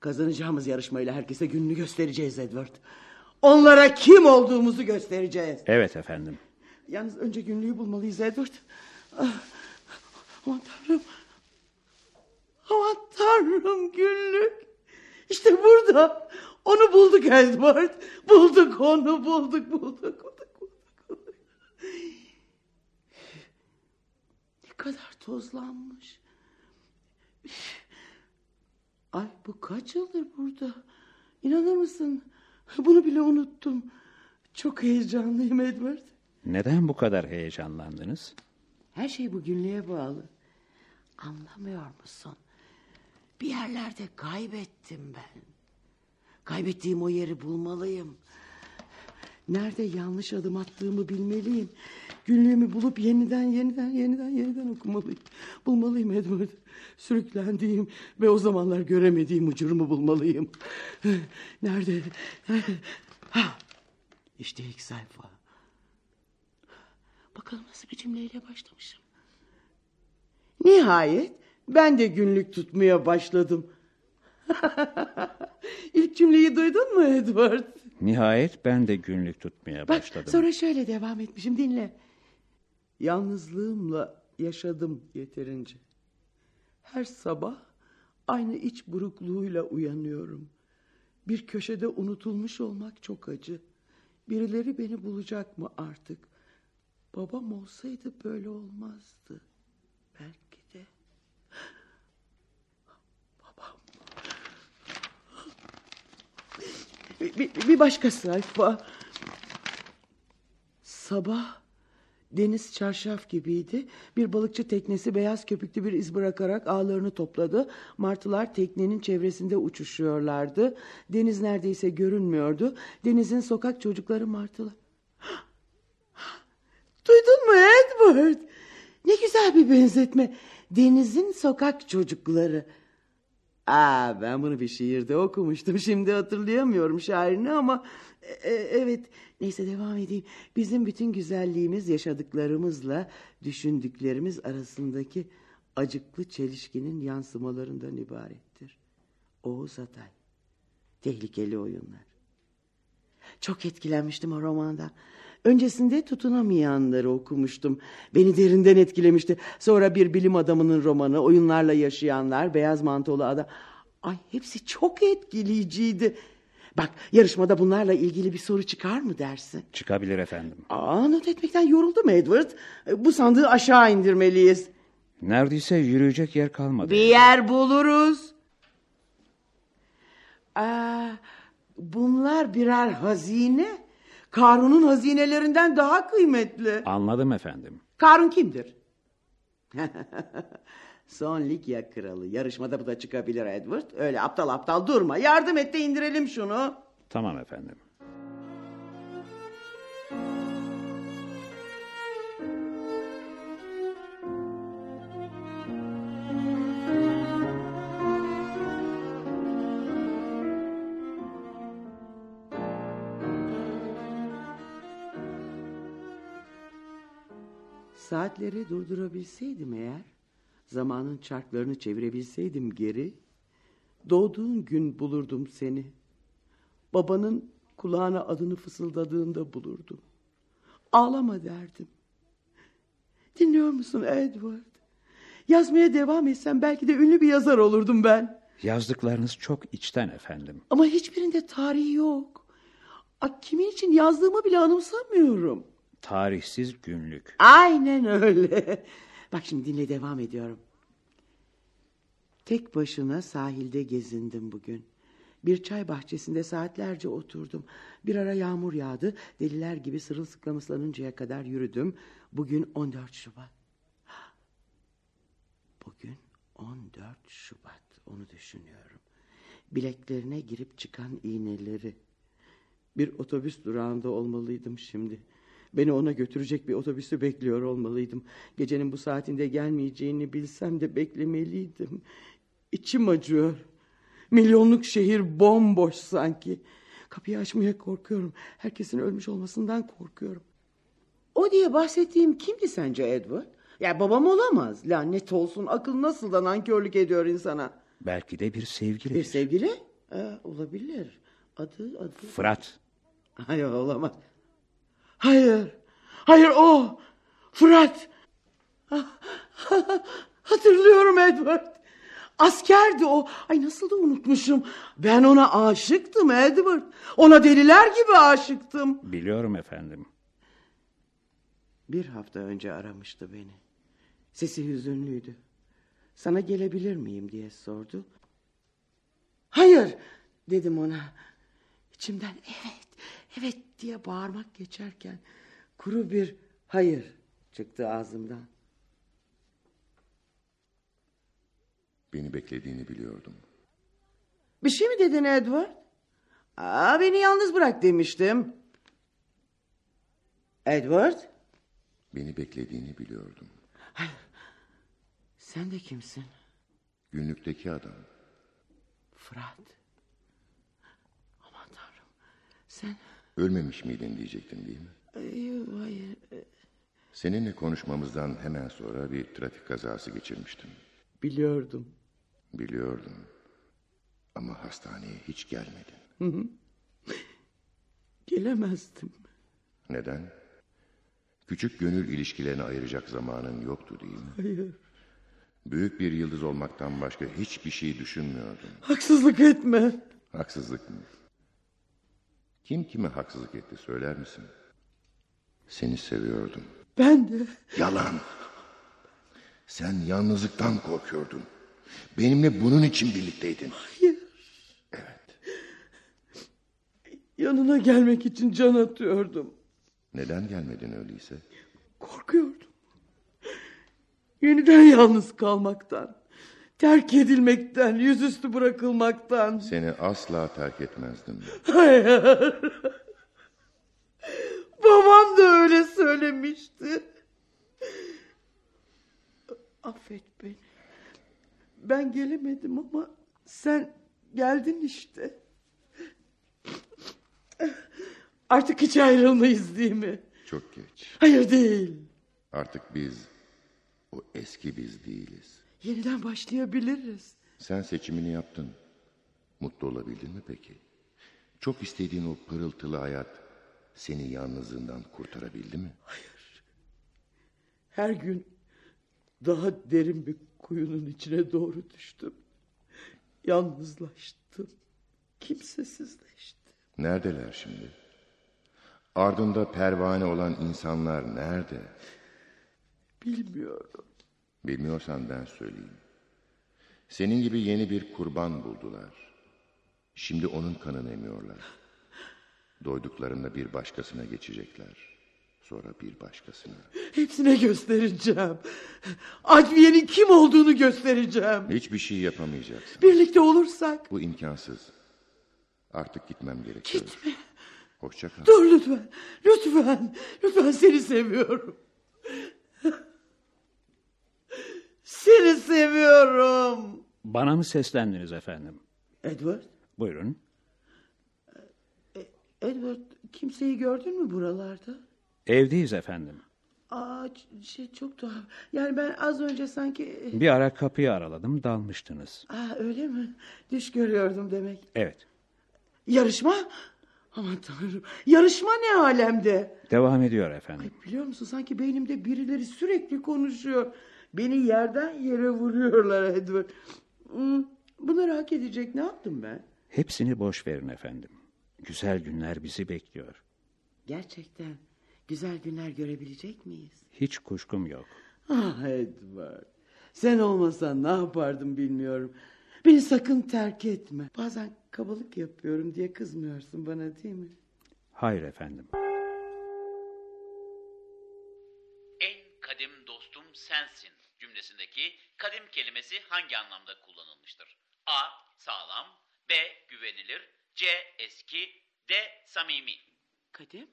Kazanacağımız yarışmayla herkese gününü göstereceğiz Edward. Onlara kim olduğumuzu göstereceğiz. Evet efendim. Yalnız önce günlüğü bulmalıyız Edward. Ah, Aman tanrım. Aman tanrım günlük. İşte burada. Onu bulduk Edward. Bulduk onu bulduk bulduk. bulduk, bulduk. Ne kadar tozlanmış. Ay bu kaç yıldır burada? İnanır mısın? Bunu bile unuttum. Çok heyecanlıyım Edward. Neden bu kadar heyecanlandınız? Her şey bu günlüğe bağlı. Anlamıyor musun? Bir yerlerde kaybettim ben. Kaybettiğim o yeri bulmalıyım. Nerede yanlış adım attığımı bilmeliyim. Günlüğümü bulup yeniden yeniden yeniden yeniden okumalıyım. Bulmalıyım Edward. Sürüklendiğim ve o zamanlar göremediğim uçurumu bulmalıyım. Nerede? Nerede? Ha, işte ilk sayfa. Bakalım nasıl bir cümleyle başlamışım. Nihayet ben de günlük tutmaya başladım. İlk cümleyi duydun mu Edward? Nihayet ben de günlük tutmaya Bak başladım. sonra şöyle devam etmişim dinle. Yalnızlığımla yaşadım yeterince. Her sabah aynı iç burukluğuyla uyanıyorum. Bir köşede unutulmuş olmak çok acı. Birileri beni bulacak mı artık? Babam olsaydı böyle olmazdı. Belki de. Babam. Bir, bir- başka sayfa. Sabah deniz çarşaf gibiydi. Bir balıkçı teknesi beyaz köpüklü bir iz bırakarak ağlarını topladı. Martılar teknenin çevresinde uçuşuyorlardı. Deniz neredeyse görünmüyordu. Denizin sokak çocukları martılar. Duydun mu Edward? Ne güzel bir benzetme. Denizin sokak çocukları. Aa, ben bunu bir şiirde okumuştum. Şimdi hatırlayamıyorum şairini ama... e, e, evet, neyse devam edeyim. Bizim bütün güzelliğimiz yaşadıklarımızla düşündüklerimiz arasındaki acıklı çelişkinin yansımalarından ibarettir. Oğuz Atay. Tehlikeli oyunlar. Çok etkilenmiştim o romandan. Öncesinde tutunamayanları okumuştum. Beni derinden etkilemişti. Sonra bir bilim adamının romanı, oyunlarla yaşayanlar, beyaz mantolu adam. Ay hepsi çok etkileyiciydi. Bak yarışmada bunlarla ilgili bir soru çıkar mı dersin? Çıkabilir efendim. Aa, not etmekten yoruldum Edward. Bu sandığı aşağı indirmeliyiz. Neredeyse yürüyecek yer kalmadı. Bir yer buluruz. Aa, bunlar birer hazine. Karun'un hazinelerinden daha kıymetli. Anladım efendim. Karun kimdir? Son Likya kralı. Yarışmada bu da çıkabilir Edward. Öyle aptal aptal durma. Yardım et de indirelim şunu. Tamam efendim. Saatleri durdurabilseydim eğer, zamanın çarklarını çevirebilseydim geri, doğduğun gün bulurdum seni. Babanın kulağına adını fısıldadığında bulurdum. Ağlama derdim. Dinliyor musun Edward? Yazmaya devam etsem belki de ünlü bir yazar olurdum ben. Yazdıklarınız çok içten efendim. Ama hiçbirinde tarih yok. A, kimin için yazdığımı bile anımsamıyorum. Tarihsiz günlük. Aynen öyle. Bak şimdi dinle devam ediyorum. Tek başına sahilde gezindim bugün. Bir çay bahçesinde saatlerce oturdum. Bir ara yağmur yağdı. Deliler gibi sırılsıklam ıslanıncaya kadar yürüdüm. Bugün 14 Şubat. Bugün 14 Şubat. Onu düşünüyorum. Bileklerine girip çıkan iğneleri. Bir otobüs durağında olmalıydım şimdi. Beni ona götürecek bir otobüsü bekliyor olmalıydım. Gecenin bu saatinde gelmeyeceğini bilsem de beklemeliydim. İçim acıyor. Milyonluk şehir bomboş sanki. Kapıyı açmaya korkuyorum. Herkesin ölmüş olmasından korkuyorum. O diye bahsettiğim kimdi sence Edward? Ya babam olamaz. Lanet olsun akıl nasıl da nankörlük ediyor insana. Belki de bir sevgili. Bir sevgili? Ee, olabilir. Adı adı. Fırat. Hayır olamaz. Hayır. Hayır o. Fırat. Hatırlıyorum Edward. Askerdi o. Ay nasıl da unutmuşum. Ben ona aşıktım Edward. Ona deliler gibi aşıktım. Biliyorum efendim. Bir hafta önce aramıştı beni. Sesi hüzünlüydü. Sana gelebilir miyim diye sordu. Hayır dedim ona. İçimden evet, evet diye bağırmak geçerken kuru bir hayır çıktı ağzımdan. Beni beklediğini biliyordum. Bir şey mi dedin Edward? Aa, beni yalnız bırak demiştim. Edward? Beni beklediğini biliyordum. Sen de kimsin? Günlükteki adam. Fırat. Aman tanrım. Sen... Ölmemiş miydin diyecektin değil mi? Hayır, hayır. Seninle konuşmamızdan hemen sonra bir trafik kazası geçirmiştim. Biliyordum. Biliyordum. Ama hastaneye hiç gelmedin. Hı hı. Gelemezdim. Neden? Küçük gönül ilişkilerini ayıracak zamanın yoktu değil mi? Hayır. Büyük bir yıldız olmaktan başka hiçbir şey düşünmüyordun. Haksızlık etme. Haksızlık mı? Kim kime haksızlık etti söyler misin? Seni seviyordum. Ben de. Yalan. Sen yalnızlıktan korkuyordun. Benimle bunun için birlikteydin. Hayır. Yanına gelmek için can atıyordum. Neden gelmedin öyleyse? Korkuyordum. Yeniden yalnız kalmaktan. Terk edilmekten, yüzüstü bırakılmaktan. Seni asla terk etmezdim. Hayır. Babam da öyle söylemişti. Affet beni. Ben gelemedim ama sen geldin işte. Artık hiç ayrılmayız değil mi? Çok geç. Hayır değil. Artık biz o eski biz değiliz. Yeniden başlayabiliriz. Sen seçimini yaptın. Mutlu olabildin mi peki? Çok istediğin o pırıltılı hayat seni yalnızlığından kurtarabildi mi? Her gün daha derin bir kuyunun içine doğru düştüm. Yalnızlaştım. Kimsesizleştim. Neredeler şimdi? Ardında pervane olan insanlar nerede? Bilmiyorum. Bilmiyorsan ben söyleyeyim. Senin gibi yeni bir kurban buldular. Şimdi onun kanını emiyorlar. Doyduklarında bir başkasına geçecekler. Sonra bir başkasına. Hepsine göstereceğim. Adviye'nin kim olduğunu göstereceğim. Hiçbir şey yapamayacaksın. Birlikte olursak. Bu imkansız. Artık gitmem gerekiyor. Gitme. Hoşça kal. Dur lütfen. Lütfen. Lütfen seni seviyorum. Seni seviyorum. Bana mı seslendiniz efendim? Edward. Buyurun. Edward kimseyi gördün mü buralarda? Evdeyiz efendim. Aa şey çok tuhaf. Yani ben az önce sanki... Bir ara kapıyı araladım dalmıştınız. Aa öyle mi? Düş görüyordum demek. Evet. Yarışma? Aman tanrım. Yarışma ne alemde? Devam ediyor efendim. Biliyor musun sanki beynimde birileri sürekli konuşuyor. Beni yerden yere vuruyorlar Edward. Hmm, Bunları hak edecek ne yaptım ben? Hepsini boş verin efendim. Güzel günler bizi bekliyor. Gerçekten güzel günler görebilecek miyiz? Hiç kuşkum yok. Ah Edward. Sen olmasan ne yapardım bilmiyorum. Beni sakın terk etme. Bazen kabalık yapıyorum diye kızmıyorsun bana değil mi? Hayır efendim. Kelimesi hangi anlamda kullanılmıştır? A. Sağlam B. Güvenilir C. Eski D. Samimi Kadim?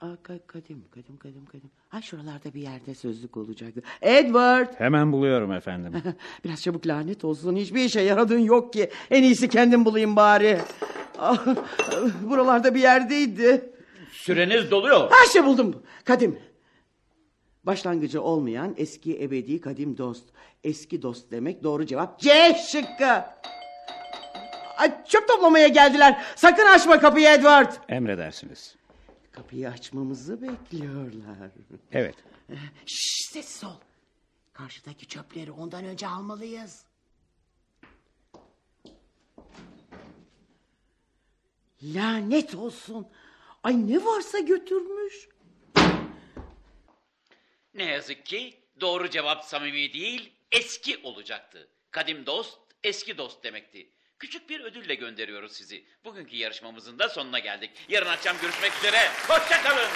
Aa, ka- kadim, kadim, kadim, kadim. Ha şuralarda bir yerde sözlük olacaktı. Edward! Hemen buluyorum efendim. Biraz çabuk lanet olsun. Hiçbir işe yaradığın yok ki. En iyisi kendim bulayım bari. Ah, buralarda bir yerdeydi. Süreniz doluyor. Her şey buldum. Kadim. Başlangıcı olmayan eski ebedi kadim dost. Eski dost demek doğru cevap. C şıkkı. Ay, çöp toplamaya geldiler. Sakın açma kapıyı Edward. Emredersiniz. Kapıyı açmamızı bekliyorlar. Evet. Şşş sessiz ol. Karşıdaki çöpleri ondan önce almalıyız. Lanet olsun. Ay ne varsa götürmüş. Ne yazık ki doğru cevap samimi değil eski olacaktı. Kadim dost eski dost demekti. Küçük bir ödülle gönderiyoruz sizi. Bugünkü yarışmamızın da sonuna geldik. Yarın akşam görüşmek üzere. Hoşçakalın.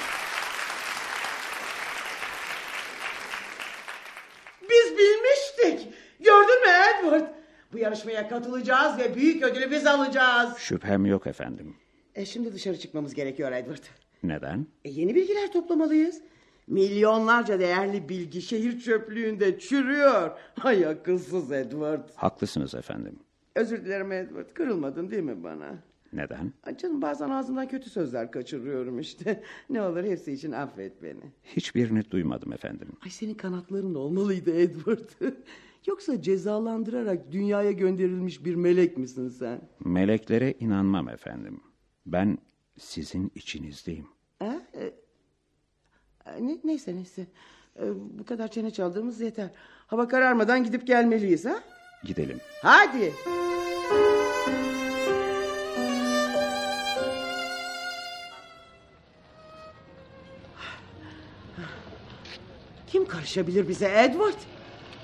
Biz bilmiştik. Gördün mü Edward? Bu yarışmaya katılacağız ve büyük ödülü biz alacağız. Şüphem yok efendim. E şimdi dışarı çıkmamız gerekiyor Edward. Neden? E yeni bilgiler toplamalıyız. Milyonlarca değerli bilgi şehir çöplüğünde çürüyor. Ay akılsız Edward. Haklısınız efendim. Özür dilerim Edward. Kırılmadın değil mi bana? Neden? Ay canım bazen ağzımdan kötü sözler kaçırıyorum işte. Ne olur hepsi için affet beni. Hiçbirini duymadım efendim. Ay senin kanatların olmalıydı Edward. Yoksa cezalandırarak dünyaya gönderilmiş bir melek misin sen? Meleklere inanmam efendim. Ben sizin içinizdeyim. Ha? E, ne, neyse neyse. E, bu kadar çene çaldığımız yeter. Hava kararmadan gidip gelmeliyiz ha? Gidelim. Hadi. Kim karışabilir bize Edward?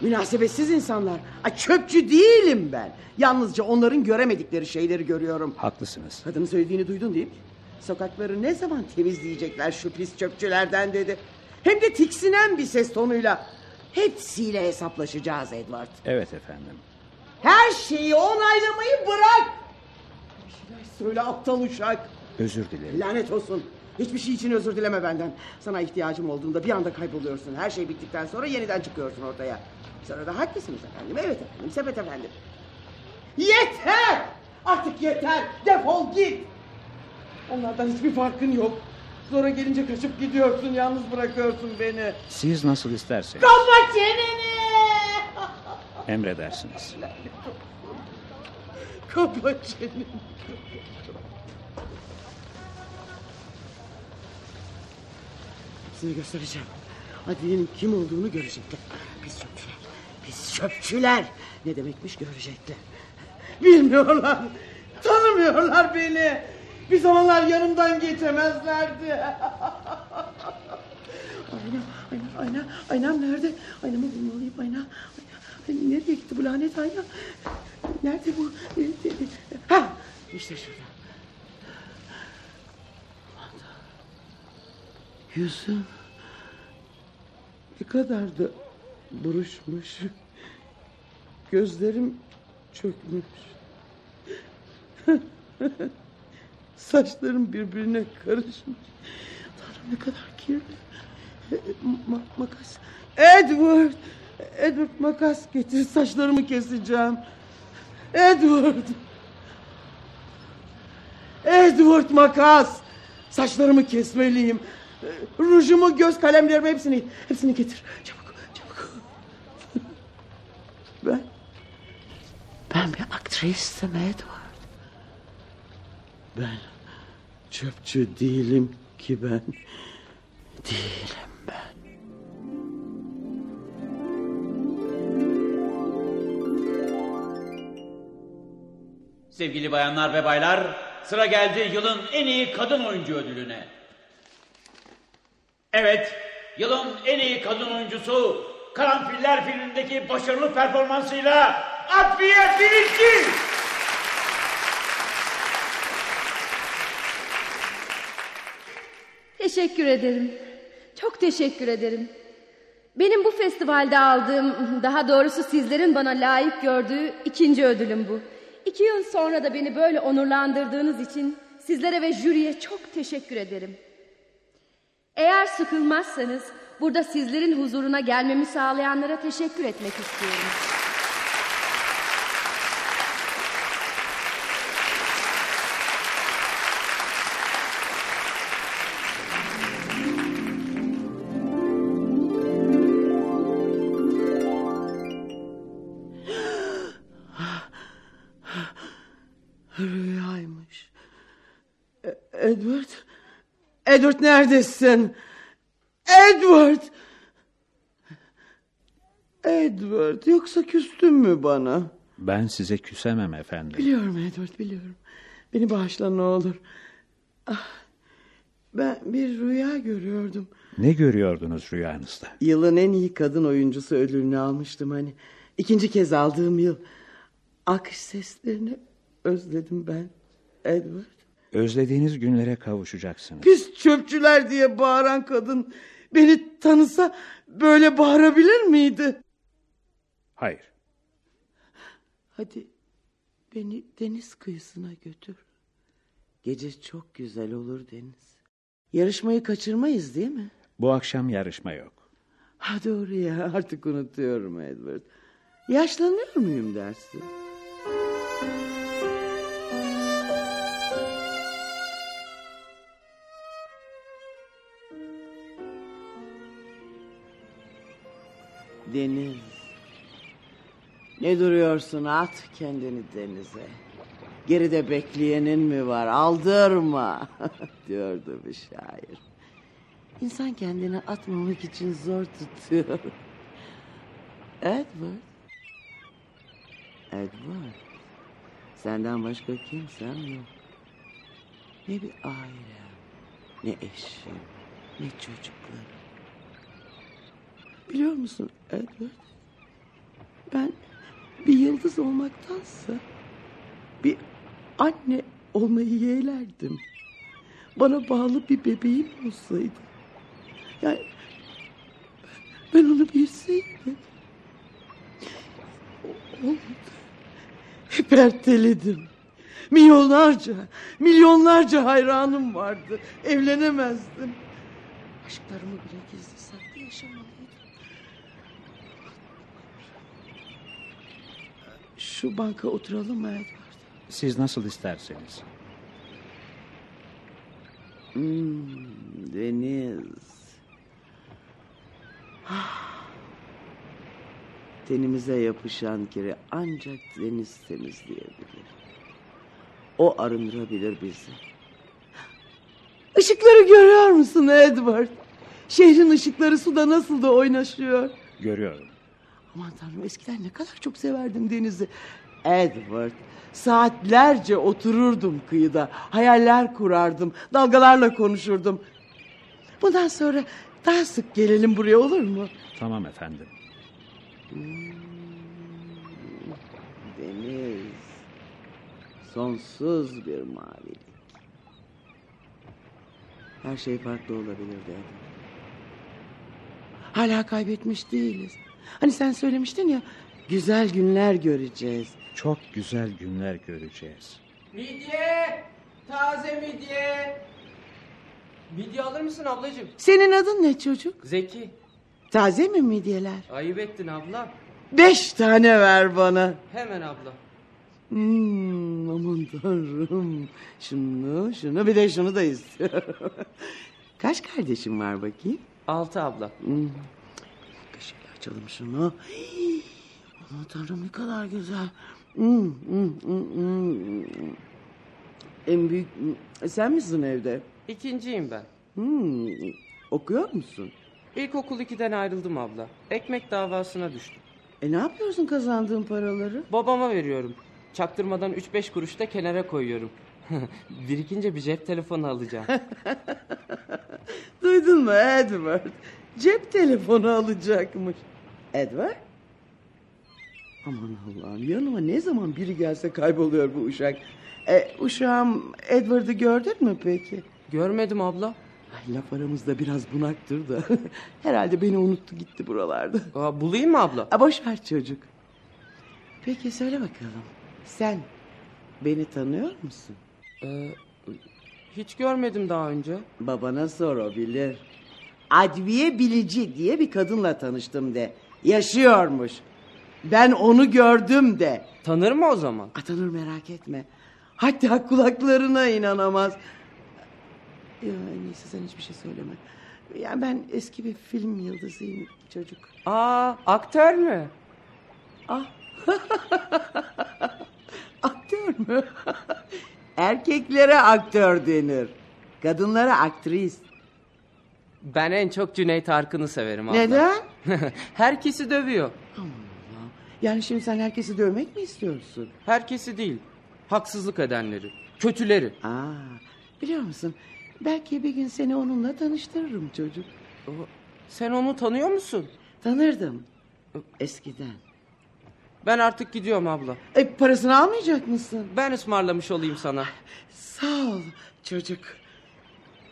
Münasebetsiz insanlar. Ay, çöpçü değilim ben. Yalnızca onların göremedikleri şeyleri görüyorum. Haklısınız. Kadının söylediğini duydun değil mi? Sokakları ne zaman temizleyecekler şu pis çöpçülerden dedi. Hem de tiksinen bir ses tonuyla. Hepsiyle hesaplaşacağız Edward. Evet efendim. Her şeyi onaylamayı bırak. Bir şeyler söyle aptal uşak. Özür dilerim. Lanet olsun. Hiçbir şey için özür dileme benden. Sana ihtiyacım olduğunda bir anda kayboluyorsun. Her şey bittikten sonra yeniden çıkıyorsun ortaya. Sırada haklısınız efendim. Evet efendim. Sepet efendim. Yeter! Artık yeter! Defol git! Onlardan hiçbir farkın yok. Sonra gelince kaçıp gidiyorsun. Yalnız bırakıyorsun beni. Siz nasıl isterseniz. Kapa çeneni! Emredersiniz. Kapa çeneni. Hepsini göstereceğim. Adiye'nin kim olduğunu görecekler. Pis çöpçüler. Pis çöpçüler. Ne demekmiş görecekler. Bilmiyorlar. Tanımıyorlar beni. Bir zamanlar yanımdan geçemezlerdi. ayna, ayna, ayna. Aynam nerede? Aynamı bulmalıyım ayna. ayna. Nereye gitti bu lanet ayna? Nerede bu? Ha, işte şurada. Yüzüm ne kadar da buruşmuş. Gözlerim çökmüş. Saçlarım birbirine karışmış. Tanrım ne kadar kirli. Ma makas. Edward! Edward makas getir saçlarımı keseceğim. Edward! Edward makas! Saçlarımı kesmeliyim. Rujumu, göz kalemlerimi hepsini, hepsini getir. Çabuk, çabuk. Ben, ben bir aktristim Edward. Ben çöpçü değilim ki ben. Değilim ben. Sevgili bayanlar ve baylar, sıra geldi yılın en iyi kadın oyuncu ödülüne. Evet, yılın en iyi kadın oyuncusu Karanfiller filmindeki başarılı performansıyla Adviye Bilinçli. Teşekkür ederim. Çok teşekkür ederim. Benim bu festivalde aldığım, daha doğrusu sizlerin bana layık gördüğü ikinci ödülüm bu. İki yıl sonra da beni böyle onurlandırdığınız için sizlere ve jüriye çok teşekkür ederim. Eğer sıkılmazsanız burada sizlerin huzuruna gelmemi sağlayanlara teşekkür etmek istiyorum. Edward. Edward neredesin? Edward. Edward yoksa küstün mü bana? Ben size küsemem efendim. Biliyorum Edward biliyorum. Beni bağışla ne olur. Ah, ben bir rüya görüyordum. Ne görüyordunuz rüyanızda? Yılın en iyi kadın oyuncusu ödülünü almıştım hani. İkinci kez aldığım yıl. Akış seslerini özledim ben Edward. Özlediğiniz günlere kavuşacaksınız. Pis çöpçüler diye bağıran kadın beni tanısa böyle bağırabilir miydi? Hayır. Hadi beni deniz kıyısına götür. Gece çok güzel olur deniz. Yarışmayı kaçırmayız değil mi? Bu akşam yarışma yok. Ha doğru ya artık unutuyorum Edward. Yaşlanıyor muyum dersin? Deniz. Ne duruyorsun at kendini denize. Geride bekleyenin mi var aldırma diyordu bir şair. İnsan kendini atmamak için zor tutuyor. Edward. Edward. Senden başka kimsem yok. Ne bir ailem, ne eşim, ne çocuklarım. Biliyor musun Edward? Ben bir yıldız olmaktansa bir anne olmayı yeğlerdim. Bana bağlı bir bebeğim olsaydı. Yani ben onu bilseydim. Olmadı. Hep erteledim. Milyonlarca, milyonlarca hayranım vardı. Evlenemezdim. Aşklarımı bile gizli saklı yaşamalıydım. Şu banka oturalım mı Edward? Siz nasıl isterseniz. Hmm, deniz. Ah. Tenimize yapışan kiri ancak deniz temizleyebilir. O arındırabilir bizi. Işıkları görüyor musun Edward? Şehrin ışıkları suda nasıl da oynaşıyor. Görüyorum. Aman tanrım eskiden ne kadar çok severdim denizi. Edward saatlerce otururdum kıyıda. Hayaller kurardım. Dalgalarla konuşurdum. Bundan sonra daha sık gelelim buraya olur mu? Tamam efendim. Deniz. Sonsuz bir mavilik. Her şey farklı olabilirdi. Hala kaybetmiş değiliz. Hani sen söylemiştin ya güzel günler göreceğiz. Çok güzel günler göreceğiz. Midye! Taze midye! Midye alır mısın ablacığım? Senin adın ne çocuk? Zeki. Taze mi midyeler? Ayıp ettin abla. Beş tane ver bana. Hemen abla. Hmm, aman tanrım. Şunu, şunu bir de şunu da istiyorum. Kaç kardeşim var bakayım? Altı abla. Hmm. Açalım şunu. Hii, Aman tanrım ne kadar güzel. Hmm, hmm, hmm, hmm. En büyük sen misin evde? İkinciyim ben. Hmm, okuyor musun? İlkokul 2'den ayrıldım abla. Ekmek davasına düştüm. E ne yapıyorsun kazandığın paraları? Babama veriyorum. Çaktırmadan 3-5 kuruş da kenara koyuyorum. Birikince bir cep telefonu alacağım. Duydun mu Edward? Cep telefonu alacakmış. Edward? Aman Allah'ım yanıma ne zaman biri gelse kayboluyor bu uşak. E, uşağım Edward'ı gördün mü peki? Görmedim abla. Ay, laf aramızda biraz bunaktır da. Herhalde beni unuttu gitti buralarda. Aa, bulayım mı abla? A, boş ver çocuk. Peki söyle bakalım. Sen beni tanıyor musun? Ee, hiç görmedim daha önce. Babana sor o bilir. Adviye Bilici diye bir kadınla tanıştım de. Yaşıyormuş. Ben onu gördüm de. Tanır mı o zaman? A, tanır merak etme. Hatta kulaklarına inanamaz. Ya, en iyisi sen hiçbir şey söyleme. Yani ben eski bir film yıldızıyım çocuk. Aa, aktör mü? Ah. aktör mü? Erkeklere aktör denir. Kadınlara aktris. Ben en çok Cüneyt Arkın'ı severim abla. Neden? Herkesi dövüyor. Yani şimdi sen herkesi dövmek mi istiyorsun? Herkesi değil. Haksızlık edenleri. Kötüleri. Aa, biliyor musun? Belki bir gün seni onunla tanıştırırım çocuk. Sen onu tanıyor musun? Tanırdım. Eskiden. Ben artık gidiyorum abla. E, parasını almayacak mısın? Ben ısmarlamış olayım sana. Sağ ol çocuk.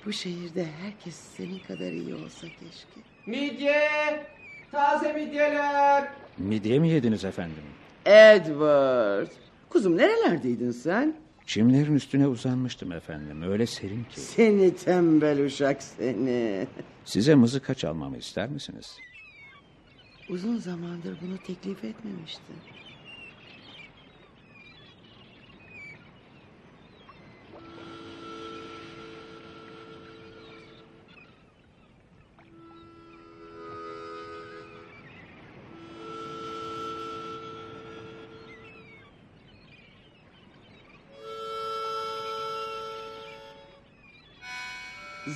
Bu şehirde herkes senin kadar iyi olsa keşke. Midye! Taze midyeler! Midye mi yediniz efendim? Edward. Kuzum nerelerdeydin sen? Çimlerin üstüne uzanmıştım efendim. Öyle serin ki. Seni tembel uşak seni. Size mızıka çalmamı ister misiniz? Uzun zamandır bunu teklif etmemiştin.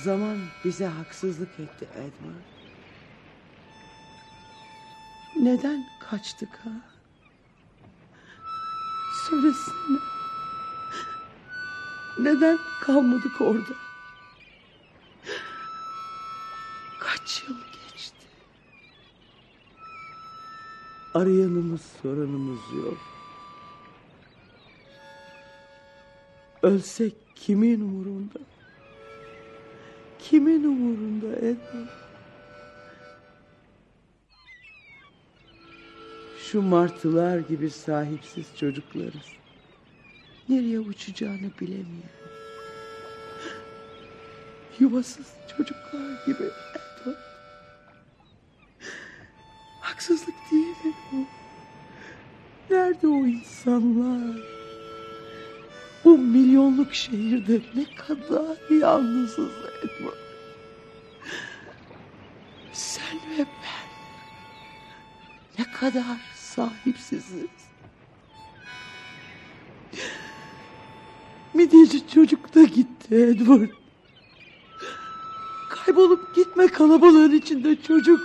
Zaman bize haksızlık etti Edward. Neden kaçtık ha? Söylesene. Neden kalmadık orada? Kaç yıl geçti? Arayanımız soranımız yok. Ölsek kimin umurunda? Kimin umurunda Edward? Şu martılar gibi sahipsiz çocuklarız. nereye uçacağını bilemiyor. Yuvasız çocuklar gibi Edward. Haksızlık değil mi bu? Nerede o insanlar? Bu milyonluk şehirde ne kadar yalnızız Edward. Sen ve ben ne kadar sahipsiziz. Midyeci çocuk da gitti Edward. Kaybolup gitme kalabalığın içinde çocuk.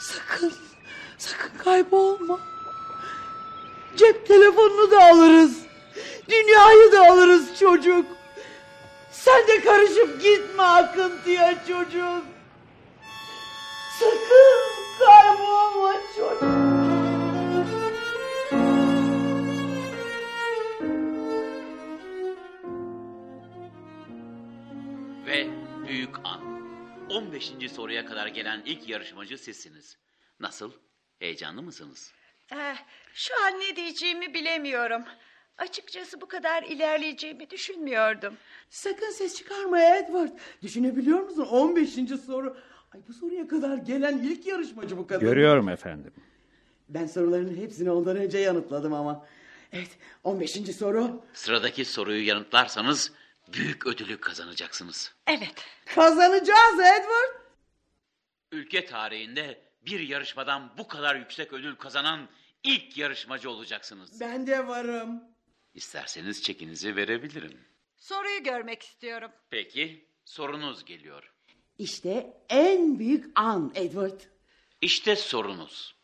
Sakın, sakın kaybolma. Cep telefonunu da alırız. Dünyayı da alırız çocuk. Sen de karışıp gitme akıntıya çocuk. Sakın kaybolma çocuk. Ve büyük an. 15. soruya kadar gelen ilk yarışmacı sizsiniz. Nasıl? Heyecanlı mısınız? Eh, şu an ne diyeceğimi bilemiyorum. Açıkçası bu kadar ilerleyeceğimi düşünmüyordum. Sakın ses çıkarma Edward. Düşünebiliyor musun? 15. soru. Ay bu soruya kadar gelen ilk yarışmacı bu kadın. Görüyorum efendim. Ben soruların hepsini ondan önce yanıtladım ama. Evet 15. soru. Sıradaki soruyu yanıtlarsanız büyük ödülü kazanacaksınız. Evet. Kazanacağız Edward. Ülke tarihinde bir yarışmadan bu kadar yüksek ödül kazanan ilk yarışmacı olacaksınız. Ben de varım. İsterseniz çekinizi verebilirim. Soruyu görmek istiyorum. Peki sorunuz geliyor. İşte en büyük an Edward. İşte sorunuz.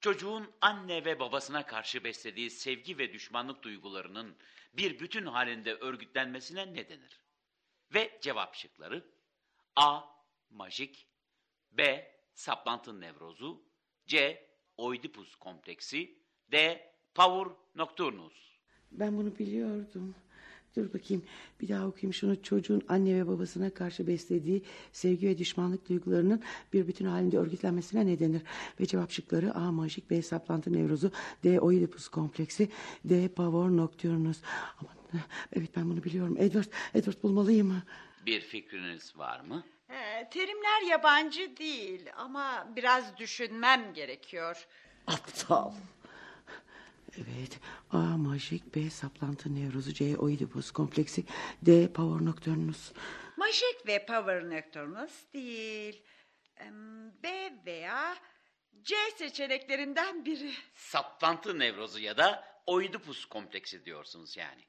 Çocuğun anne ve babasına karşı beslediği sevgi ve düşmanlık duygularının bir bütün halinde örgütlenmesine ne denir? Ve cevap şıkları A. Majik B. Saplantı nevrozu C. Oidipus kompleksi D. Pavur nocturnus Ben bunu biliyordum. Dur bakayım bir daha okuyayım şunu çocuğun anne ve babasına karşı beslediği sevgi ve düşmanlık duygularının bir bütün halinde örgütlenmesine ne denir? Ve cevap şıkları A. Majik B. Saplantı nevrozu D. Oidipus kompleksi D. Pavor nocturnus. Aman, evet ben bunu biliyorum. Edward, Edward bulmalıyım. Bir fikriniz var mı? Eh, terimler yabancı değil ama biraz düşünmem gerekiyor. Aptal. Evet. A. Majik B. Saplantı nevrozu C. Oidipus kompleksi D. Pavor nocturnus. Majik ve Power Nocturnus değil. B veya C seçeneklerinden biri. Saplantı nevrozu ya da Oidipus kompleksi diyorsunuz yani.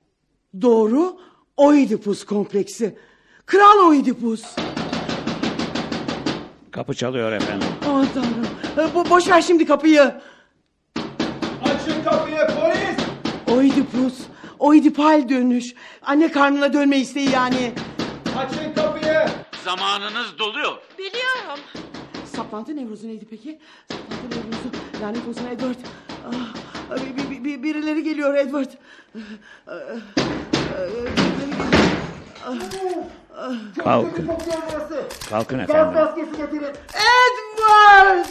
Doğru. Oidipus kompleksi. Kral Oidipus. Kapı çalıyor efendim. Aman tanrım. E, Bo boş ver şimdi kapıyı. Polis. Oidipus. Oidipal dönüş. Anne karnına dönme isteği yani. Açın kapıyı. Zamanınız doluyor. Biliyorum. Saplantı nevrozu neydi peki? Saplantı nevrozu. Lanet olsun Edward. Ah, bir, bir- bir- birileri geliyor Edward. Ah, birileri geliyor. Ah. Kalkın. Kalkın Gaz efendim. maskesi getirin. Edward!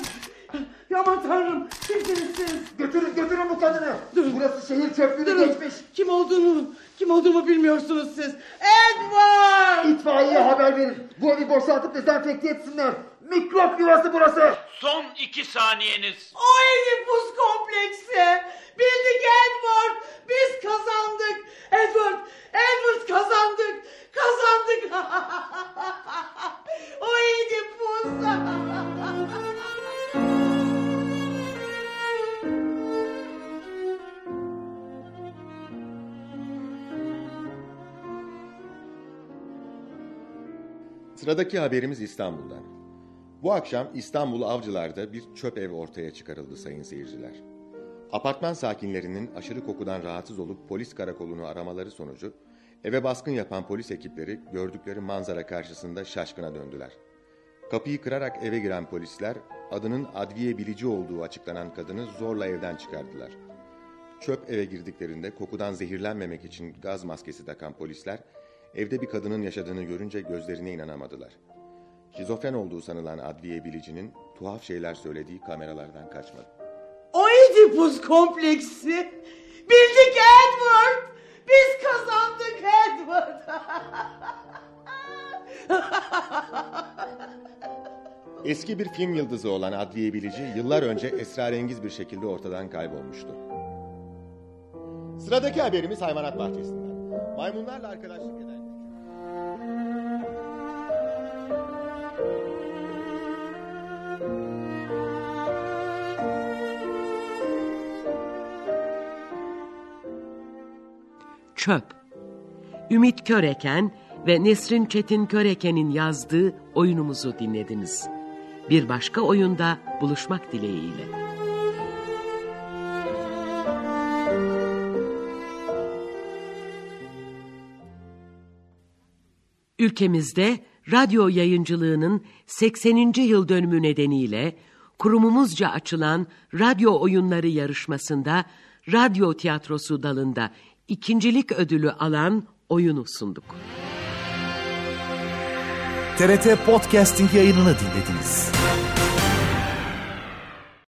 Aman tanrım. Kimsiniz siz? Götürün götürün bu kadını. Burası şehir çöplüğünü geçmiş. Kim olduğunu, kim olduğumu bilmiyorsunuz siz. Edward! İtfaiyeye haber verin. Bu evi boşaltıp dezenfekte etsinler. Mikrop yuvası burası. Son iki saniyeniz. Oedipus kompleksi. Bildik Edward. Biz kazandık. Edward, Edward kazandık. Kazandık. Oedipus. Sıradaki haberimiz İstanbul'dan. Bu akşam İstanbul Avcılar'da bir çöp ev ortaya çıkarıldı sayın seyirciler. Apartman sakinlerinin aşırı kokudan rahatsız olup polis karakolunu aramaları sonucu eve baskın yapan polis ekipleri gördükleri manzara karşısında şaşkına döndüler. Kapıyı kırarak eve giren polisler adının adliye bilici olduğu açıklanan kadını zorla evden çıkardılar. Çöp eve girdiklerinde kokudan zehirlenmemek için gaz maskesi takan polisler evde bir kadının yaşadığını görünce gözlerine inanamadılar. Şizofren olduğu sanılan adliye bilicinin tuhaf şeyler söylediği kameralardan kaçmadı. Oedipus kompleksi. Bildik Edward. Biz kazandık Edward. Eski bir film yıldızı olan Adliye Bilici yıllar önce esrarengiz bir şekilde ortadan kaybolmuştu. Sıradaki haberimiz hayvanat bahçesinden. Maymunlarla arkadaşlık eden... Çöp. Ümit Köreken ve Nesrin Çetin Köreken'in yazdığı oyunumuzu dinlediniz. Bir başka oyunda buluşmak dileğiyle. Ülkemizde radyo yayıncılığının 80. yıl dönümü nedeniyle kurumumuzca açılan radyo oyunları yarışmasında radyo tiyatrosu dalında ikincilik ödülü alan oyunu sunduk. TRT Podcasting yayınını dinlediniz.